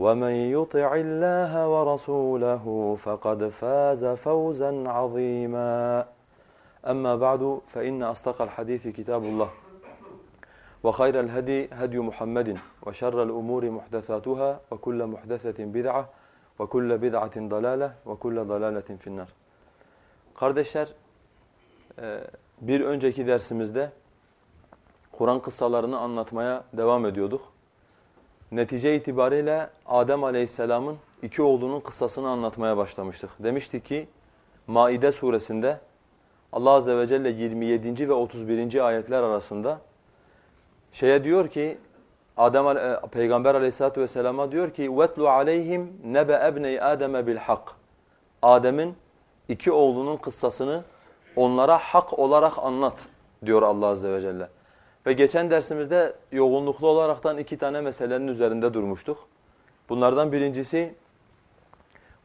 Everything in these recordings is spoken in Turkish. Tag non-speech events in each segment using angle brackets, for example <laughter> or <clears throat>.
ومن يطع الله ورسوله فقد فاز فوزا عظيما أما بعد فإن أصدق الحديث كتاب الله وخير الهدي هدي محمد وشر الأمور محدثاتها وكل محدثة بدعة وكل بدعة ضلالة وكل ضلالة في النار Kardeşler bir önceki dersimizde Kur'an kıssalarını anlatmaya devam ediyorduk. netice itibariyle Adem Aleyhisselam'ın iki oğlunun kıssasını anlatmaya başlamıştık. Demiştik ki Maide suresinde Allah azze ve celle 27. ve 31. ayetler arasında şeye diyor ki Adem e, Peygamber Aleyhissalatu vesselam'a diyor ki vetlu aleyhim nebe ebney ademe bil. Adem'in iki oğlunun kıssasını onlara hak olarak anlat diyor Allah azze ve celle. Ve geçen dersimizde yoğunluklu olaraktan iki tane meselenin üzerinde durmuştuk. Bunlardan birincisi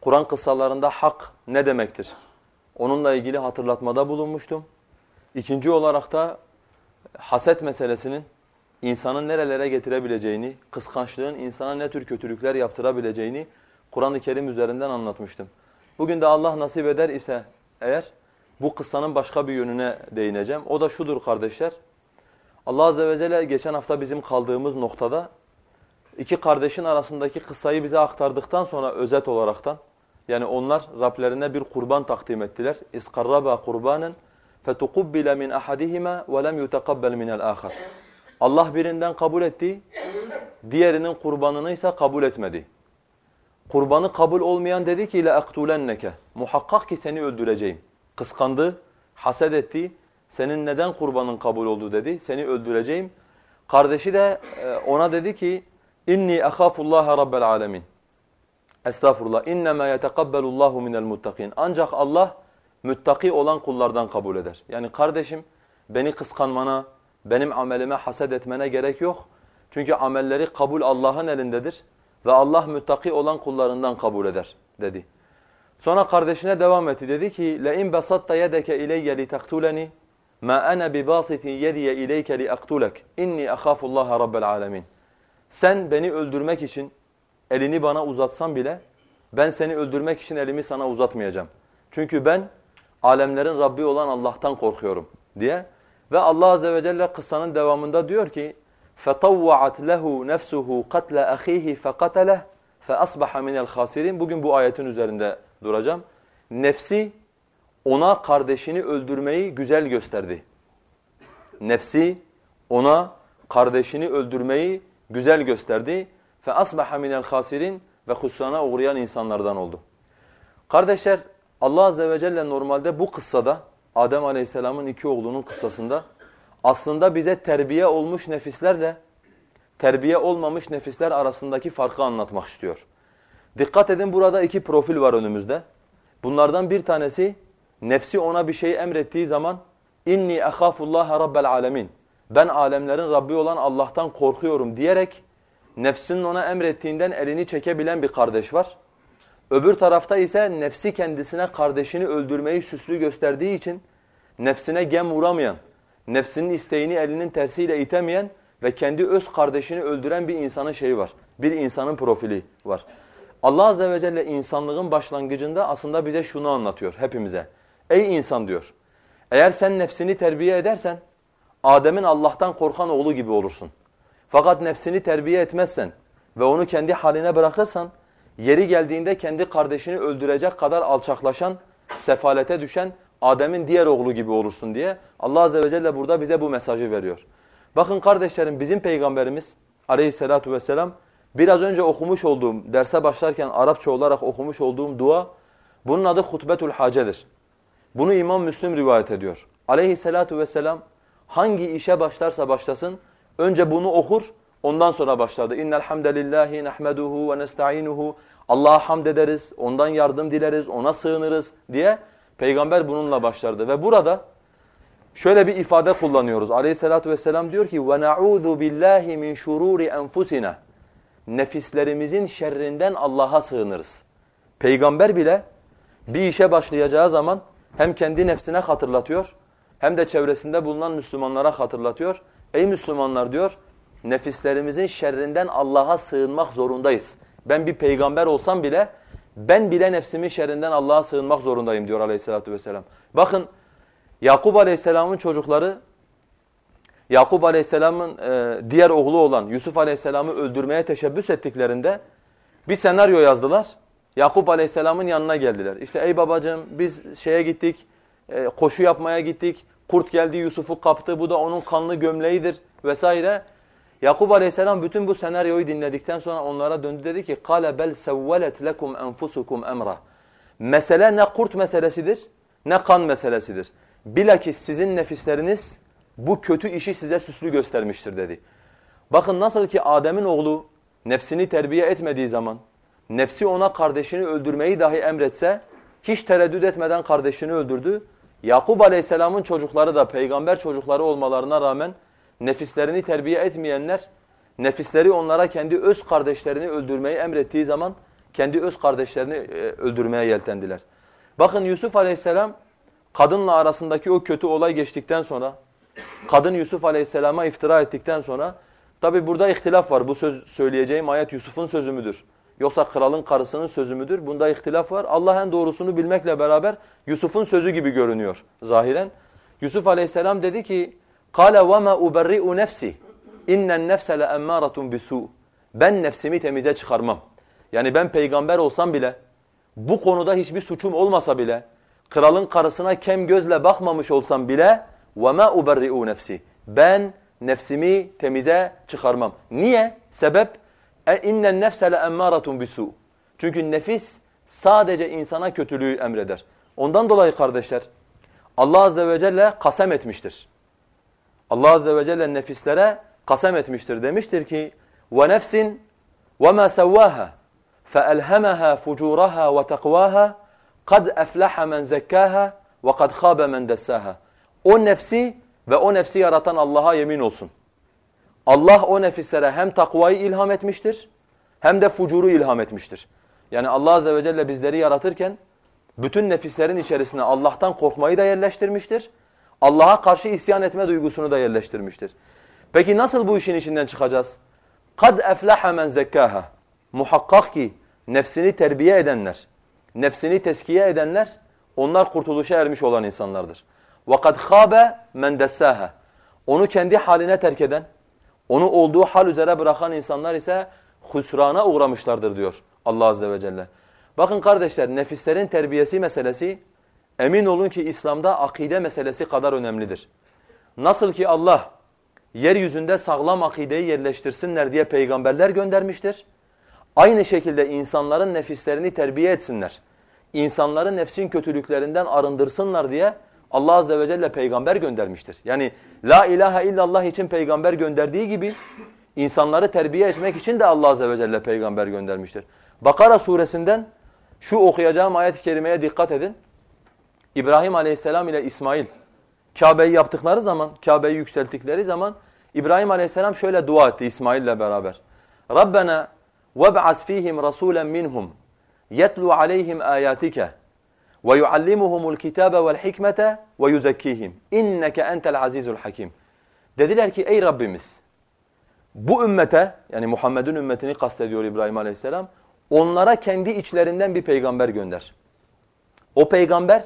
Kur'an kıssalarında hak ne demektir? Onunla ilgili hatırlatmada bulunmuştum. İkinci olarak da haset meselesinin insanın nerelere getirebileceğini, kıskançlığın insana ne tür kötülükler yaptırabileceğini Kur'an-ı Kerim üzerinden anlatmıştım. Bugün de Allah nasip eder ise eğer bu kıssanın başka bir yönüne değineceğim. O da şudur kardeşler. Allah Azze ve Celle geçen hafta bizim kaldığımız noktada iki kardeşin arasındaki kıssayı bize aktardıktan sonra özet olaraktan yani onlar Rablerine bir kurban takdim ettiler. İskarraba kurbanen fetukubbile min ahadihima ve lem yutakabbel minel ahar. Allah birinden kabul etti, diğerinin kurbanını ise kabul etmedi. Kurbanı kabul olmayan dedi ki la aktulenneke. Muhakkak ki seni öldüreceğim. Kıskandı, haset etti. Senin neden kurbanın kabul oldu dedi. Seni öldüreceğim. Kardeşi de e, ona dedi ki inni ahafullaha rabbel alamin. Estağfurullah. İnnemâ yetekabbelullâhu minel muttakin. Ancak Allah müttaki olan kullardan kabul eder. Yani kardeşim beni kıskanmana, benim amelime haset etmene gerek yok. Çünkü amelleri kabul Allah'ın elindedir ve Allah müttaki olan kullarından kabul eder dedi. Sonra kardeşine devam etti dedi ki le in basatta yedeke ileyye li taktuleni مَا أَنَا بِبَاسِتٍ يَدِيَ اِلَيْكَ لِأَقْتُلَكَ اِنِّي أَخَافُ اللّٰهَ رَبَّ الْعَالَمِينَ Sen beni öldürmek için elini bana uzatsan bile ben seni öldürmek için elimi sana uzatmayacağım. Çünkü ben alemlerin Rabbi olan Allah'tan korkuyorum diye. Ve Allah Azze ve Celle kıssanın devamında diyor ki فَطَوَّعَتْ لَهُ نَفْسُهُ قَتْلَ أَخِيهِ فَقَتَلَهُ فَأَصْبَحَ مِنَ الْخَاسِرِينَ Bugün bu ayetin üzerinde duracağım. Nefsi ona kardeşini öldürmeyi güzel gösterdi. Nefsi ona kardeşini öldürmeyi güzel gösterdi. فَأَصْبَحَ مِنَ الْخَاسِرِينَ Ve husrana uğrayan insanlardan oldu. Kardeşler Allah Azze ve Celle normalde bu kıssada Adem Aleyhisselam'ın iki oğlunun kıssasında aslında bize terbiye olmuş nefislerle terbiye olmamış nefisler arasındaki farkı anlatmak istiyor. Dikkat edin burada iki profil var önümüzde. Bunlardan bir tanesi nefsi ona bir şey emrettiği zaman inni ahafullaha rabbel alamin. Ben alemlerin Rabbi olan Allah'tan korkuyorum diyerek nefsinin ona emrettiğinden elini çekebilen bir kardeş var. Öbür tarafta ise nefsi kendisine kardeşini öldürmeyi süslü gösterdiği için nefsine gem vuramayan, nefsinin isteğini elinin tersiyle itemeyen ve kendi öz kardeşini öldüren bir insanın şeyi var. Bir insanın profili var. Allah Azze ve Celle insanlığın başlangıcında aslında bize şunu anlatıyor hepimize. Ey insan diyor, eğer sen nefsini terbiye edersen Adem'in Allah'tan korkan oğlu gibi olursun. Fakat nefsini terbiye etmezsen ve onu kendi haline bırakırsan yeri geldiğinde kendi kardeşini öldürecek kadar alçaklaşan, sefalete düşen Adem'in diğer oğlu gibi olursun diye Allah Azze ve Celle burada bize bu mesajı veriyor. Bakın kardeşlerim bizim peygamberimiz aleyhissalatu vesselam biraz önce okumuş olduğum, derse başlarken Arapça olarak okumuş olduğum dua bunun adı hutbetul hacedir. Bunu İmam Müslim rivayet ediyor. Aleyhissalatu vesselam hangi işe başlarsa başlasın önce bunu okur ondan sonra başladı. İnnel hamdelellahi nahmeduhu ve nestainuhu Allah'a hamd ederiz, ondan yardım dileriz, ona sığınırız diye peygamber bununla başlardı ve burada şöyle bir ifade kullanıyoruz. Aleyhissalatu vesselam diyor ki ve na'udhu billahi min şururi enfusina. Nefislerimizin şerrinden Allah'a sığınırız. Peygamber bile bir işe başlayacağı zaman hem kendi nefsine hatırlatıyor hem de çevresinde bulunan Müslümanlara hatırlatıyor. Ey Müslümanlar diyor, nefislerimizin şerrinden Allah'a sığınmak zorundayız. Ben bir peygamber olsam bile ben bile nefsimin şerrinden Allah'a sığınmak zorundayım diyor aleyhissalatü vesselam. Bakın Yakup aleyhisselamın çocukları Yakup aleyhisselamın e, diğer oğlu olan Yusuf aleyhisselamı öldürmeye teşebbüs ettiklerinde bir senaryo yazdılar. Yakup Aleyhisselam'ın yanına geldiler. İşte ey babacığım biz şeye gittik, e, koşu yapmaya gittik. Kurt geldi Yusuf'u kaptı. Bu da onun kanlı gömleğidir vesaire. Yakup Aleyhisselam bütün bu senaryoyu dinledikten sonra onlara döndü dedi ki: "Kale bel sevvelet lekum enfusukum emra." Mesele ne kurt meselesidir, ne kan meselesidir. Bilakis sizin nefisleriniz bu kötü işi size süslü göstermiştir dedi. Bakın nasıl ki Adem'in oğlu nefsini terbiye etmediği zaman nefsi ona kardeşini öldürmeyi dahi emretse hiç tereddüt etmeden kardeşini öldürdü. Yakup Aleyhisselam'ın çocukları da peygamber çocukları olmalarına rağmen nefislerini terbiye etmeyenler, nefisleri onlara kendi öz kardeşlerini öldürmeyi emrettiği zaman kendi öz kardeşlerini e, öldürmeye yeltendiler. Bakın Yusuf Aleyhisselam kadınla arasındaki o kötü olay geçtikten sonra, kadın Yusuf Aleyhisselam'a iftira ettikten sonra, tabi burada ihtilaf var. Bu söz söyleyeceğim ayet Yusuf'un sözü müdür? Yoksa kralın karısının sözü müdür? Bunda ihtilaf var. Allah en doğrusunu bilmekle beraber Yusuf'un sözü gibi görünüyor zahiren. Yusuf aleyhisselam dedi ki, قَالَ وَمَا اُبَرِّئُ نَفْسِ اِنَّ النَّفْسَ لَاَمَّارَةٌ بِسُوءٍ Ben nefsimi temize çıkarmam. Yani ben peygamber olsam bile, bu konuda hiçbir suçum olmasa bile, kralın karısına kem gözle bakmamış olsam bile, وَمَا اُبَرِّئُ نَفْسِ Ben nefsimi temize çıkarmam. Niye? Sebep? E innen nefse le emmâratun bisu. Çünkü nefis sadece insana kötülüğü emreder. Ondan dolayı kardeşler Allah azze ve celle kasem etmiştir. Allah azze ve celle nefislere kasem etmiştir. Demiştir ki ve nefsin ve ma sawwaha فَأَلْهَمَهَا فُجُورَهَا وَتَقْوَاهَا قَدْ اَفْلَحَ مَنْ زَكَّاهَا وَقَدْ خَابَ مَنْ دَسَّاهَا O nefsi ve o nefsi yaratan Allah'a yemin olsun. Allah o nefislere hem takvayı ilham etmiştir hem de fucuru ilham etmiştir. Yani Allah azze ve celle bizleri yaratırken bütün nefislerin içerisine Allah'tan korkmayı da yerleştirmiştir. Allah'a karşı isyan etme duygusunu da yerleştirmiştir. Peki nasıl bu işin içinden çıkacağız? Kad eflaha men zekkaha. Muhakkak ki nefsini terbiye edenler, nefsini teskiye edenler onlar kurtuluşa ermiş olan insanlardır. Ve kad khabe men dessaha. Onu kendi haline terk eden, onu olduğu hal üzere bırakan insanlar ise husrana uğramışlardır diyor Allah Azze ve Celle. Bakın kardeşler nefislerin terbiyesi meselesi emin olun ki İslam'da akide meselesi kadar önemlidir. Nasıl ki Allah yeryüzünde sağlam akideyi yerleştirsinler diye peygamberler göndermiştir. Aynı şekilde insanların nefislerini terbiye etsinler. İnsanları nefsin kötülüklerinden arındırsınlar diye Allah azze ve celle peygamber göndermiştir. Yani la ilahe illallah için peygamber gönderdiği gibi insanları terbiye etmek için de Allah azze ve celle peygamber göndermiştir. Bakara suresinden şu okuyacağım ayet-i kerimeye dikkat edin. İbrahim aleyhisselam ile İsmail Kabe'yi yaptıkları zaman, Kabe'yi yükselttikleri zaman İbrahim aleyhisselam şöyle dua etti İsmail ile beraber. Rabbena وَبْعَثْ ف۪يهِمْ رَسُولًا مِنْهُمْ يَتْلُوا عَلَيْهِمْ آيَاتِكَ وَيُعَلِّمُهُمُ الْكِتَابَ وَالْحِكْمَةَ وَيُزَكِّيهِمْ اِنَّكَ اَنْتَ الْعَزِيزُ الْحَكِيمُ Dediler ki ey Rabbimiz bu ümmete yani Muhammed'in ümmetini kastediyor İbrahim Aleyhisselam onlara kendi içlerinden bir peygamber gönder. O peygamber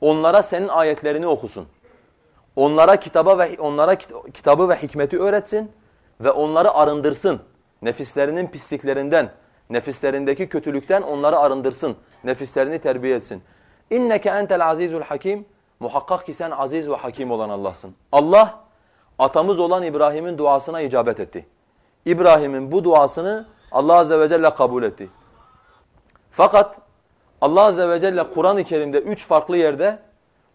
onlara senin ayetlerini okusun. Onlara kitaba ve onlara kitabı ve hikmeti öğretsin ve onları arındırsın. Nefislerinin pisliklerinden, nefislerindeki kötülükten onları arındırsın. Nefislerini terbiye etsin. İnneke entel azizul hakim. Muhakkak ki sen aziz ve hakim olan Allah'sın. Allah atamız olan İbrahim'in duasına icabet etti. İbrahim'in bu duasını Allah azze ve celle kabul etti. Fakat Allah azze ve celle Kur'an-ı Kerim'de üç farklı yerde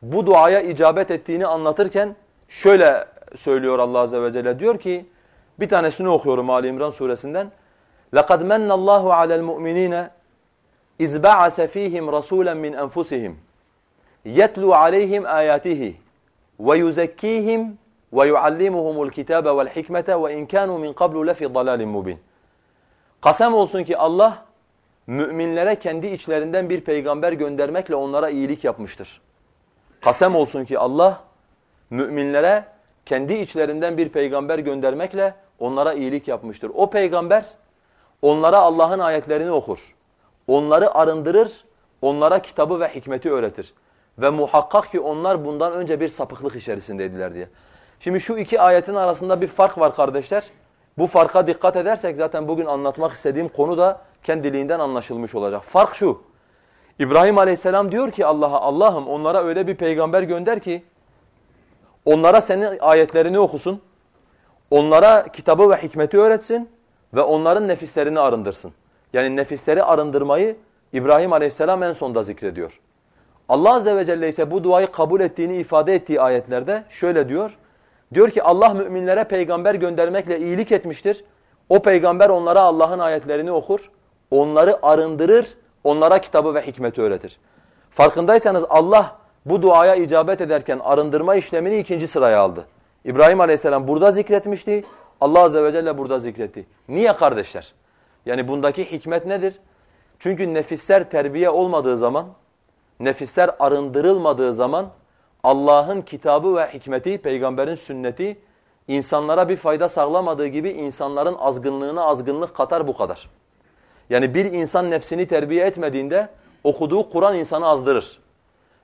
bu duaya icabet ettiğini anlatırken şöyle söylüyor Allah azze ve celle diyor ki bir tanesini okuyorum Ali İmran suresinden. لَقَدْ مَنَّ اللّٰهُ عَلَى الْمُؤْمِنِينَ اِذْ بَعَسَ ف۪يهِمْ رَسُولًا مِنْ أَنْفُسِهِمْ يَتْلُوا عَلَيْهِمْ آيَاتِهِ وَيُزَكِّيهِمْ وَيُعَلِّمُهُمُ الْكِتَابَ وَالْحِكْمَةَ وَاِنْ كَانُوا مِنْ قَبْلُ لَفِي ضَلَالٍ مُبِينٍ Kasem olsun ki Allah müminlere kendi içlerinden bir peygamber göndermekle onlara iyilik yapmıştır. Kasem olsun ki Allah müminlere kendi içlerinden bir peygamber göndermekle onlara iyilik yapmıştır. O peygamber onlara Allah'ın ayetlerini okur. Onları arındırır, onlara kitabı ve hikmeti öğretir. Ve muhakkak ki onlar bundan önce bir sapıklık içerisindeydiler diye. Şimdi şu iki ayetin arasında bir fark var kardeşler. Bu farka dikkat edersek zaten bugün anlatmak istediğim konu da kendiliğinden anlaşılmış olacak. Fark şu. İbrahim Aleyhisselam diyor ki Allah'a Allah'ım onlara öyle bir peygamber gönder ki onlara senin ayetlerini okusun. Onlara kitabı ve hikmeti öğretsin ve onların nefislerini arındırsın. Yani nefisleri arındırmayı İbrahim Aleyhisselam en sonda zikrediyor. Allah Azze ve Celle ise bu duayı kabul ettiğini ifade ettiği ayetlerde şöyle diyor. Diyor ki Allah müminlere peygamber göndermekle iyilik etmiştir. O peygamber onlara Allah'ın ayetlerini okur, onları arındırır, onlara kitabı ve hikmeti öğretir. Farkındaysanız Allah bu duaya icabet ederken arındırma işlemini ikinci sıraya aldı. İbrahim Aleyhisselam burada zikretmişti, Allah Azze ve Celle burada zikretti. Niye kardeşler? Yani bundaki hikmet nedir? Çünkü nefisler terbiye olmadığı zaman, nefisler arındırılmadığı zaman Allah'ın kitabı ve hikmeti, peygamberin sünneti insanlara bir fayda sağlamadığı gibi insanların azgınlığına azgınlık katar bu kadar. Yani bir insan nefsini terbiye etmediğinde okuduğu Kur'an insanı azdırır.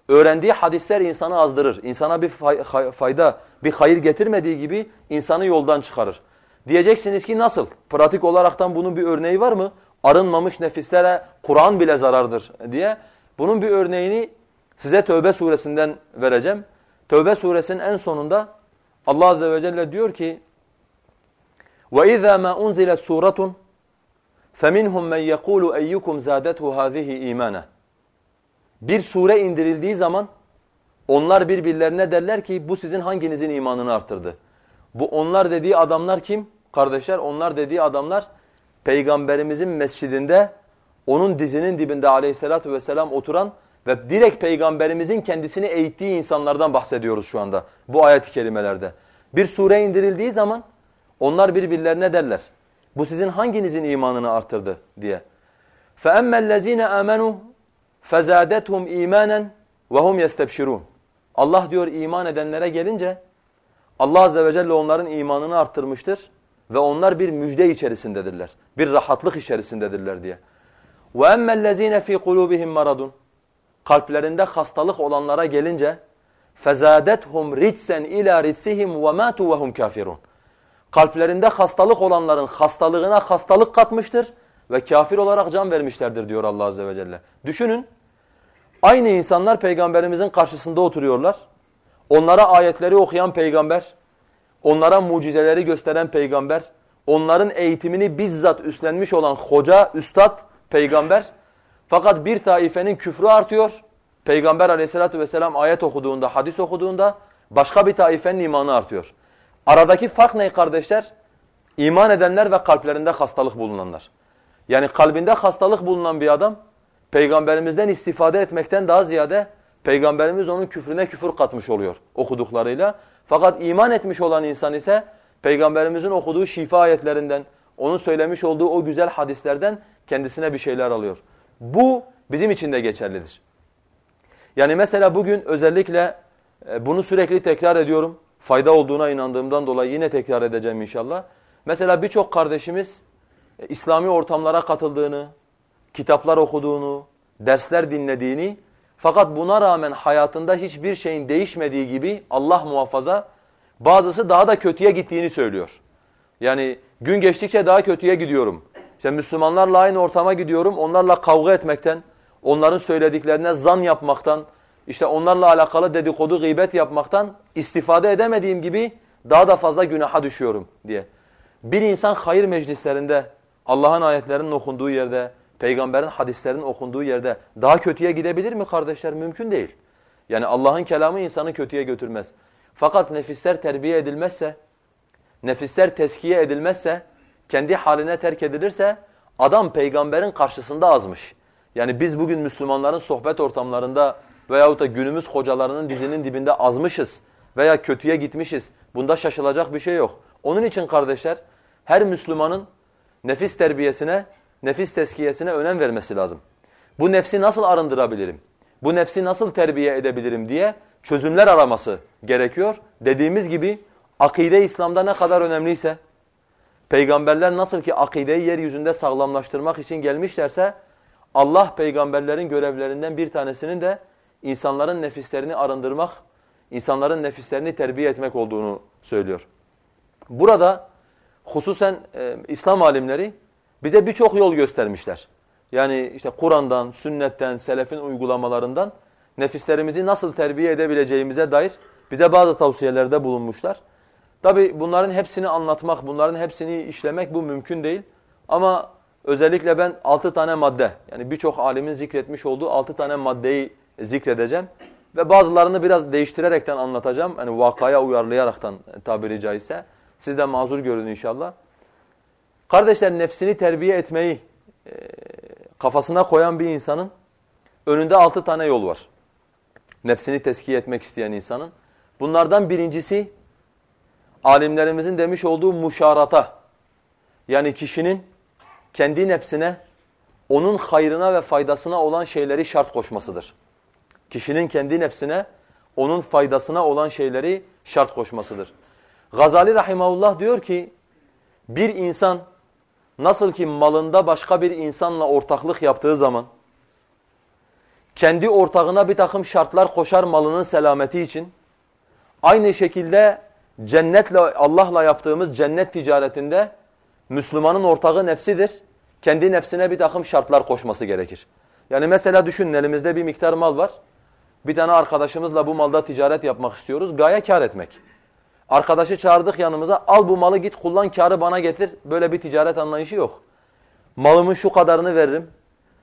Öğrendiği hadisler insanı azdırır. İnsana bir fayda, bir hayır getirmediği gibi insanı yoldan çıkarır. Diyeceksiniz ki nasıl? Pratik olaraktan bunun bir örneği var mı? Arınmamış nefislere Kur'an bile zarardır diye. Bunun bir örneğini size Tövbe suresinden vereceğim. Tövbe suresinin en sonunda Allah azze ve celle diyor ki وَاِذَا مَا اُنْزِلَتْ سُورَةٌ فَمِنْهُمْ مَنْ يَقُولُ اَيُّكُمْ زَادَتْهُ هَذِهِ اِيمَانًا Bir sure indirildiği zaman onlar birbirlerine derler ki bu sizin hanginizin imanını arttırdı? Bu onlar dediği adamlar kim? Kardeşler onlar dediği adamlar peygamberimizin mescidinde onun dizinin dibinde aleyhissalatu vesselam oturan ve direkt peygamberimizin kendisini eğittiği insanlardan bahsediyoruz şu anda bu ayet-i kerimelerde. Bir sure indirildiği zaman onlar birbirlerine derler. Bu sizin hanginizin imanını artırdı diye. فَأَمَّا الَّذ۪ينَ آمَنُوا فَزَادَتْهُمْ اِيمَانًا وَهُمْ يَسْتَبْشِرُونَ Allah diyor iman edenlere gelince Allah Azze ve Celle onların imanını arttırmıştır ve onlar bir müjde içerisindedirler. Bir rahatlık içerisindedirler diye. وَأَمَّا الَّذ۪ينَ ف۪ي قُلُوبِهِمْ مَرَضٌ kalplerinde hastalık olanlara gelince فَزَادَتْهُمْ رِجْسًا اِلَى رِجْسِهِمْ وَمَاتُوا وَهُمْ كَافِرُونَ Kalplerinde hastalık olanların hastalığına hastalık katmıştır ve kafir olarak can vermişlerdir diyor Allah Azze ve Celle. Düşünün, aynı insanlar peygamberimizin karşısında oturuyorlar. Onlara ayetleri okuyan peygamber, onlara mucizeleri gösteren peygamber, onların eğitimini bizzat üstlenmiş olan hoca, üstad, peygamber fakat bir taifenin küfrü artıyor. Peygamber aleyhissalatu vesselam ayet okuduğunda, hadis okuduğunda başka bir taifenin imanı artıyor. Aradaki fark ne kardeşler? İman edenler ve kalplerinde hastalık bulunanlar. Yani kalbinde hastalık bulunan bir adam peygamberimizden istifade etmekten daha ziyade peygamberimiz onun küfrüne küfür katmış oluyor okuduklarıyla. Fakat iman etmiş olan insan ise peygamberimizin okuduğu şifa ayetlerinden, onun söylemiş olduğu o güzel hadislerden kendisine bir şeyler alıyor. Bu bizim için de geçerlidir. Yani mesela bugün özellikle e, bunu sürekli tekrar ediyorum. Fayda olduğuna inandığımdan dolayı yine tekrar edeceğim inşallah. Mesela birçok kardeşimiz e, İslami ortamlara katıldığını, kitaplar okuduğunu, dersler dinlediğini fakat buna rağmen hayatında hiçbir şeyin değişmediği gibi Allah muhafaza bazısı daha da kötüye gittiğini söylüyor. Yani gün geçtikçe daha kötüye gidiyorum. İşte Müslümanlarla aynı ortama gidiyorum, onlarla kavga etmekten, onların söylediklerine zan yapmaktan, işte onlarla alakalı dedikodu, gıybet yapmaktan istifade edemediğim gibi daha da fazla günaha düşüyorum diye. Bir insan hayır meclislerinde, Allah'ın ayetlerinin okunduğu yerde, peygamberin hadislerinin okunduğu yerde daha kötüye gidebilir mi kardeşler? Mümkün değil. Yani Allah'ın kelamı insanı kötüye götürmez. Fakat nefisler terbiye edilmezse, nefisler teskiye edilmezse, kendi haline terk edilirse adam peygamberin karşısında azmış. Yani biz bugün Müslümanların sohbet ortamlarında veyahut da günümüz hocalarının dizinin dibinde azmışız veya kötüye gitmişiz. Bunda şaşılacak bir şey yok. Onun için kardeşler her Müslümanın nefis terbiyesine, nefis teskiyesine önem vermesi lazım. Bu nefsi nasıl arındırabilirim? Bu nefsi nasıl terbiye edebilirim diye çözümler araması gerekiyor. Dediğimiz gibi akide İslam'da ne kadar önemliyse, peygamberler nasıl ki akideyi yeryüzünde sağlamlaştırmak için gelmişlerse, Allah peygamberlerin görevlerinden bir tanesinin de insanların nefislerini arındırmak, insanların nefislerini terbiye etmek olduğunu söylüyor. Burada hususen e, İslam alimleri bize birçok yol göstermişler. Yani işte Kur'an'dan, sünnetten, selefin uygulamalarından nefislerimizi nasıl terbiye edebileceğimize dair bize bazı tavsiyelerde bulunmuşlar. Tabi bunların hepsini anlatmak, bunların hepsini işlemek bu mümkün değil. Ama özellikle ben altı tane madde, yani birçok alimin zikretmiş olduğu altı tane maddeyi zikredeceğim. Ve bazılarını biraz değiştirerekten anlatacağım. Hani vakaya uyarlayaraktan tabiri caizse. Siz de mazur görün inşallah. Kardeşler nefsini terbiye etmeyi e, kafasına koyan bir insanın önünde altı tane yol var. Nefsini teskiye etmek isteyen insanın. Bunlardan birincisi alimlerimizin demiş olduğu muşarata. Yani kişinin kendi nefsine onun hayrına ve faydasına olan şeyleri şart koşmasıdır. Kişinin kendi nefsine onun faydasına olan şeyleri şart koşmasıdır. Gazali rahimahullah diyor ki bir insan nasıl ki malında başka bir insanla ortaklık yaptığı zaman kendi ortağına bir takım şartlar koşar malının selameti için aynı şekilde cennetle Allah'la yaptığımız cennet ticaretinde Müslümanın ortağı nefsidir. Kendi nefsine bir takım şartlar koşması gerekir. Yani mesela düşünün elimizde bir miktar mal var. Bir tane arkadaşımızla bu malda ticaret yapmak istiyoruz. Gaye kar etmek. Arkadaşı çağırdık yanımıza. Al bu malı git kullan karı bana getir. Böyle bir ticaret anlayışı yok. Malımın şu kadarını veririm.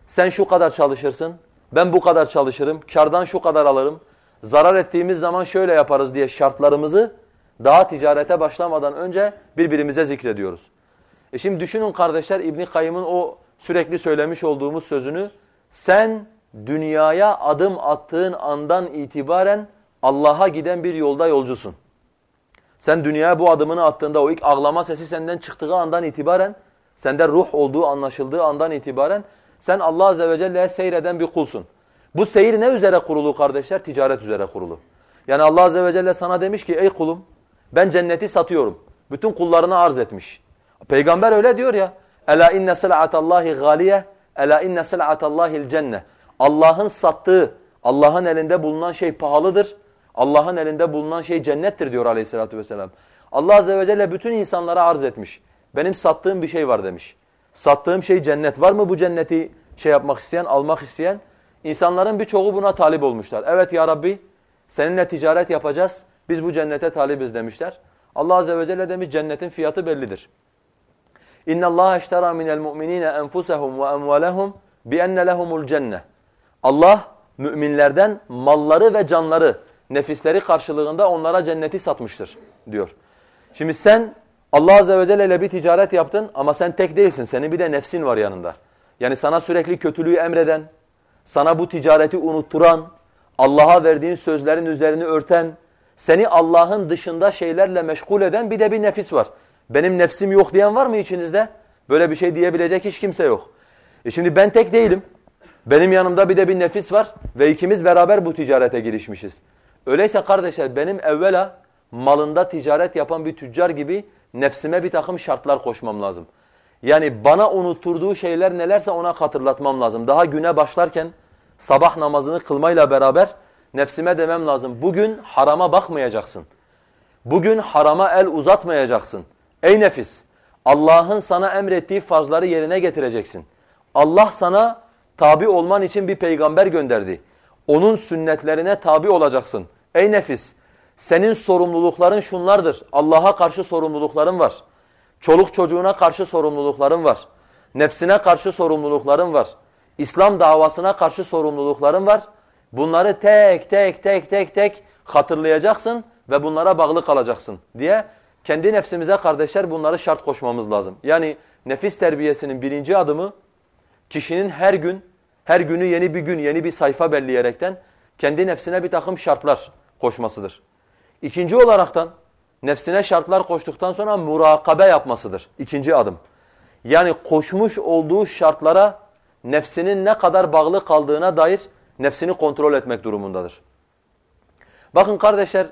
Sen şu kadar çalışırsın. Ben bu kadar çalışırım. Kardan şu kadar alırım. Zarar ettiğimiz zaman şöyle yaparız diye şartlarımızı daha ticarete başlamadan önce birbirimize zikrediyoruz. E şimdi düşünün kardeşler İbn Kayyım'ın o sürekli söylemiş olduğumuz sözünü sen dünyaya adım attığın andan itibaren Allah'a giden bir yolda yolcusun. Sen dünyaya bu adımını attığında o ilk ağlama sesi senden çıktığı andan itibaren, sende ruh olduğu anlaşıldığı andan itibaren sen Allah Azze ve Celle'ye seyreden bir kulsun. Bu seyir ne üzere kurulu kardeşler? Ticaret üzere kurulu. Yani Allah Azze ve Celle sana demiş ki ey kulum ben cenneti satıyorum. Bütün kullarına arz etmiş. Peygamber öyle diyor ya. Ela inne sil'atallahi galiye, ela inne sil'atallahil cenne. Allah'ın sattığı, Allah'ın elinde bulunan şey pahalıdır. Allah'ın elinde bulunan şey cennettir diyor aleyhissalatü vesselam. Allah azze ve celle bütün insanlara arz etmiş. Benim sattığım bir şey var demiş. Sattığım şey cennet. Var mı bu cenneti şey yapmak isteyen, almak isteyen? İnsanların birçoğu buna talip olmuşlar. Evet ya Rabbi seninle ticaret yapacağız. Biz bu cennete talibiz demişler. Allah azze ve celle demiş cennetin fiyatı bellidir. İnna Allah iştera minel mu'minina enfusahum ve amwalahum bi enne lehumul cenne. Allah müminlerden malları ve canları, nefisleri karşılığında onlara cenneti satmıştır diyor. Şimdi sen Allah Azze ve Celle ile bir ticaret yaptın ama sen tek değilsin. Senin bir de nefsin var yanında. Yani sana sürekli kötülüğü emreden, sana bu ticareti unutturan, Allah'a verdiğin sözlerin üzerini örten, seni Allah'ın dışında şeylerle meşgul eden bir de bir nefis var. Benim nefsim yok diyen var mı içinizde? Böyle bir şey diyebilecek hiç kimse yok. E şimdi ben tek değilim. Benim yanımda bir de bir nefis var ve ikimiz beraber bu ticarete girişmişiz. Öyleyse kardeşler benim evvela malında ticaret yapan bir tüccar gibi nefsime bir takım şartlar koşmam lazım. Yani bana unutturduğu şeyler nelerse ona hatırlatmam lazım. Daha güne başlarken sabah namazını kılmayla beraber nefsime demem lazım. Bugün harama bakmayacaksın. Bugün harama el uzatmayacaksın. Ey nefis! Allah'ın sana emrettiği farzları yerine getireceksin. Allah sana tabi olman için bir peygamber gönderdi. Onun sünnetlerine tabi olacaksın. Ey nefis! Senin sorumlulukların şunlardır. Allah'a karşı sorumlulukların var. Çoluk çocuğuna karşı sorumlulukların var. Nefsine karşı sorumlulukların var. İslam davasına karşı sorumlulukların var. Bunları tek tek tek tek tek hatırlayacaksın ve bunlara bağlı kalacaksın diye kendi nefsimize kardeşler bunları şart koşmamız lazım. Yani nefis terbiyesinin birinci adımı kişinin her gün, her günü yeni bir gün, yeni bir sayfa belleyerekten kendi nefsine bir takım şartlar koşmasıdır. İkinci olaraktan nefsine şartlar koştuktan sonra murakabe yapmasıdır. İkinci adım. Yani koşmuş olduğu şartlara nefsinin ne kadar bağlı kaldığına dair nefsini kontrol etmek durumundadır. Bakın kardeşler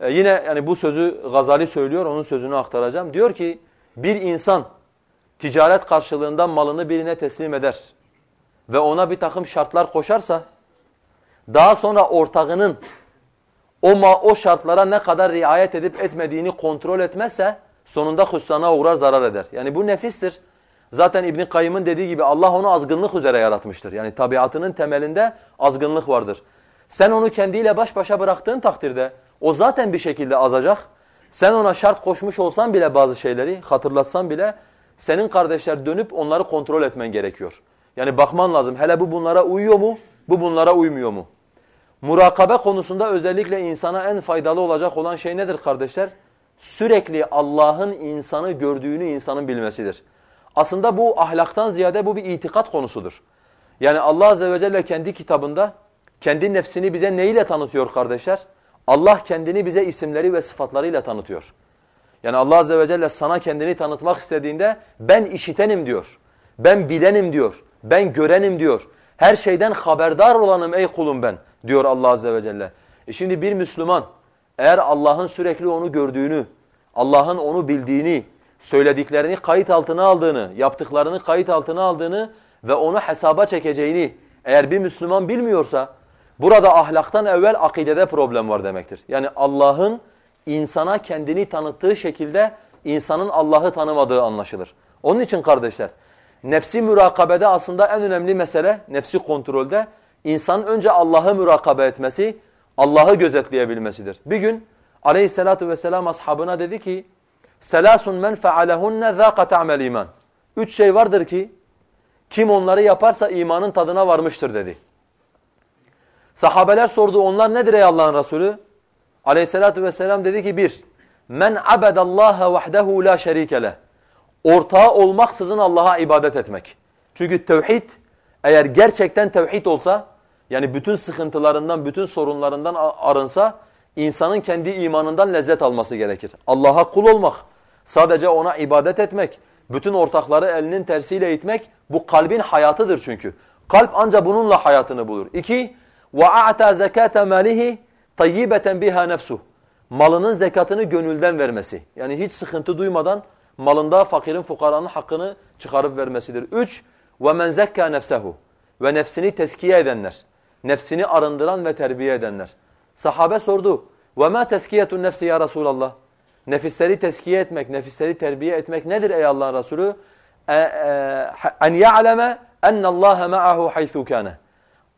e, yine yani bu sözü Gazali söylüyor, onun sözünü aktaracağım. Diyor ki bir insan ticaret karşılığında malını birine teslim eder ve ona bir takım şartlar koşarsa daha sonra ortağının o, o şartlara ne kadar riayet edip etmediğini kontrol etmezse sonunda hüsrana uğrar zarar eder. Yani bu nefistir. Zaten İbn Kayyım'ın dediği gibi Allah onu azgınlık üzere yaratmıştır. Yani tabiatının temelinde azgınlık vardır. Sen onu kendiyle baş başa bıraktığın takdirde o zaten bir şekilde azacak. Sen ona şart koşmuş olsan bile bazı şeyleri hatırlatsan bile senin kardeşler dönüp onları kontrol etmen gerekiyor. Yani bakman lazım. Hele bu bunlara uyuyor mu? Bu bunlara uymuyor mu? Murakabe konusunda özellikle insana en faydalı olacak olan şey nedir kardeşler? Sürekli Allah'ın insanı gördüğünü insanın bilmesidir. Aslında bu ahlaktan ziyade bu bir itikat konusudur. Yani Allah Azze ve Celle kendi kitabında kendi nefsini bize neyle tanıtıyor kardeşler? Allah kendini bize isimleri ve sıfatlarıyla tanıtıyor. Yani Allah Azze ve Celle sana kendini tanıtmak istediğinde ben işitenim diyor. Ben bilenim diyor. Ben görenim diyor. Her şeyden haberdar olanım ey kulum ben diyor Allah Azze ve Celle. E şimdi bir Müslüman eğer Allah'ın sürekli onu gördüğünü, Allah'ın onu bildiğini, söylediklerini kayıt altına aldığını, yaptıklarını kayıt altına aldığını ve onu hesaba çekeceğini eğer bir Müslüman bilmiyorsa burada ahlaktan evvel akidede problem var demektir. Yani Allah'ın insana kendini tanıttığı şekilde insanın Allah'ı tanımadığı anlaşılır. Onun için kardeşler nefsi mürakabede aslında en önemli mesele nefsi kontrolde insanın önce Allah'ı mürakabe etmesi, Allah'ı gözetleyebilmesidir. Bir gün aleyhissalatu vesselam ashabına dedi ki Selasun men fealehunne zâka ta'mel iman. Üç şey vardır ki kim onları yaparsa imanın tadına varmıştır dedi. Sahabeler sordu onlar nedir ey Allah'ın Resulü? Aleyhissalatu vesselam dedi ki bir, men abedallaha vahdehu la şerike leh Ortağı olmaksızın Allah'a ibadet etmek. Çünkü tevhid eğer gerçekten tevhid olsa yani bütün sıkıntılarından, bütün sorunlarından arınsa insanın kendi imanından lezzet alması gerekir. Allah'a kul olmak, sadece ona ibadet etmek, bütün ortakları elinin tersiyle itmek bu kalbin hayatıdır çünkü. Kalp ancak bununla hayatını bulur. İki, وَاَعْتَى زَكَاةَ مَالِهِ طَيِّبَةً بِهَا نَفْسُهُ Malının zekatını gönülden vermesi. Yani hiç sıkıntı duymadan malında fakirin fukaranın hakkını çıkarıp vermesidir. Üç, وَمَنْ زَكَّى نَفْسَهُ Ve nefsini teskiye edenler. Nefsini arındıran ve terbiye edenler. Sahabe sordu. وَمَا تَسْكِيَةُ النَّفْسِ ya Resulallah? Nefisleri teskiye etmek, nefisleri terbiye etmek nedir ey Allah'ın Resulü? اَنْ يَعْلَمَ اَنَّ اللّٰهَ مَعَهُ حَيْثُ كَانَ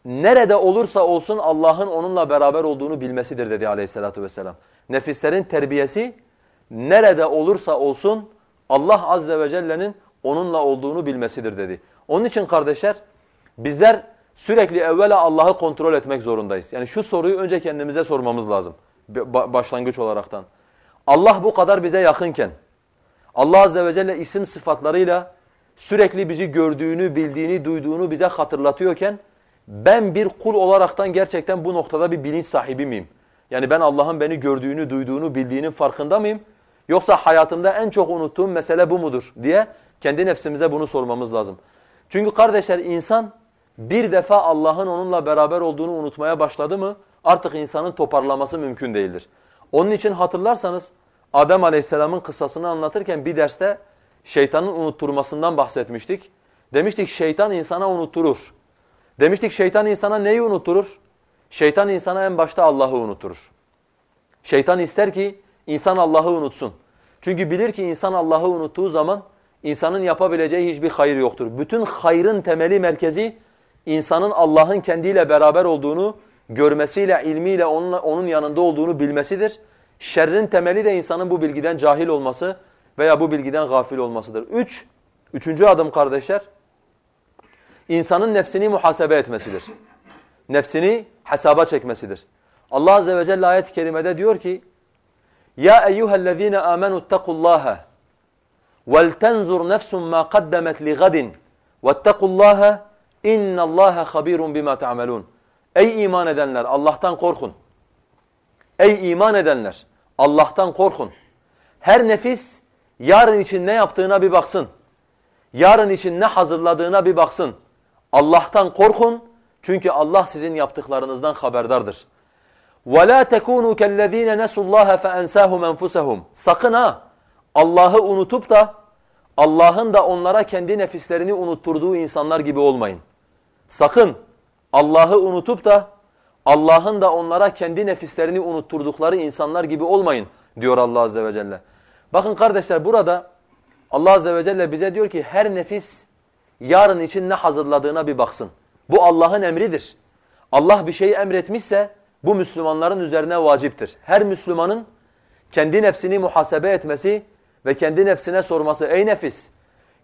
Nerede olursa olsun Allah'ın onunla beraber olduğunu bilmesidir dedi aleyhissalatu vesselam. Nefislerin terbiyesi nerede olursa olsun Allah azze ve celle'nin onunla olduğunu bilmesidir dedi. Onun için kardeşler bizler sürekli evvela Allah'ı kontrol etmek zorundayız. Yani şu soruyu önce kendimize sormamız lazım başlangıç olaraktan. Allah bu kadar bize yakınken, Allah azze ve celle isim sıfatlarıyla sürekli bizi gördüğünü, bildiğini, duyduğunu bize hatırlatıyorken ben bir kul olaraktan gerçekten bu noktada bir bilinç sahibi miyim? Yani ben Allah'ın beni gördüğünü, duyduğunu, bildiğinin farkında mıyım? Yoksa hayatımda en çok unuttuğum mesele bu mudur diye kendi nefsimize bunu sormamız lazım. Çünkü kardeşler insan bir defa Allah'ın onunla beraber olduğunu unutmaya başladı mı artık insanın toparlaması mümkün değildir. Onun için hatırlarsanız Adem Aleyhisselam'ın kıssasını anlatırken bir derste şeytanın unutturmasından bahsetmiştik. Demiştik şeytan insana unutturur. Demiştik şeytan insana neyi unutturur? Şeytan insana en başta Allah'ı unutturur. Şeytan ister ki insan Allah'ı unutsun. Çünkü bilir ki insan Allah'ı unuttuğu zaman insanın yapabileceği hiçbir hayır yoktur. Bütün hayrın temeli merkezi insanın Allah'ın kendiyle beraber olduğunu görmesiyle, ilmiyle onun, onun yanında olduğunu bilmesidir. Şerrin temeli de insanın bu bilgiden cahil olması veya bu bilgiden gafil olmasıdır. Üç, üçüncü adım kardeşler, insanın nefsini muhasebe etmesidir. Nefsini hesaba çekmesidir. Allah Azze ve Celle ayet-i kerimede diyor ki, ya eyyühellezine amenuttakullaha veltenzur nefsun ma kaddemet li gadin vettekullaha innallaha habirun bima ta'melun. Ey iman edenler Allah'tan korkun. Ey iman edenler Allah'tan korkun. Her nefis yarın için ne yaptığına bir baksın. Yarın için ne hazırladığına bir baksın. Allah'tan korkun çünkü Allah sizin yaptıklarınızdan haberdardır. وَلَا تَكُونُوا كَالَّذ۪ينَ نَسُوا اللّٰهَ فَاَنْسَاهُمْ اَنْفُسَهُمْ Sakın ha Allah'ı unutup da Allah'ın da onlara kendi nefislerini unutturduğu insanlar gibi olmayın. Sakın Allah'ı unutup da Allah'ın da onlara kendi nefislerini unutturdukları insanlar gibi olmayın diyor Allah Azze ve Celle. Bakın kardeşler burada Allah Azze ve Celle bize diyor ki her nefis yarın için ne hazırladığına bir baksın. Bu Allah'ın emridir. Allah bir şeyi emretmişse bu Müslümanların üzerine vaciptir. Her Müslümanın kendi nefsini muhasebe etmesi ve kendi nefsine sorması. Ey nefis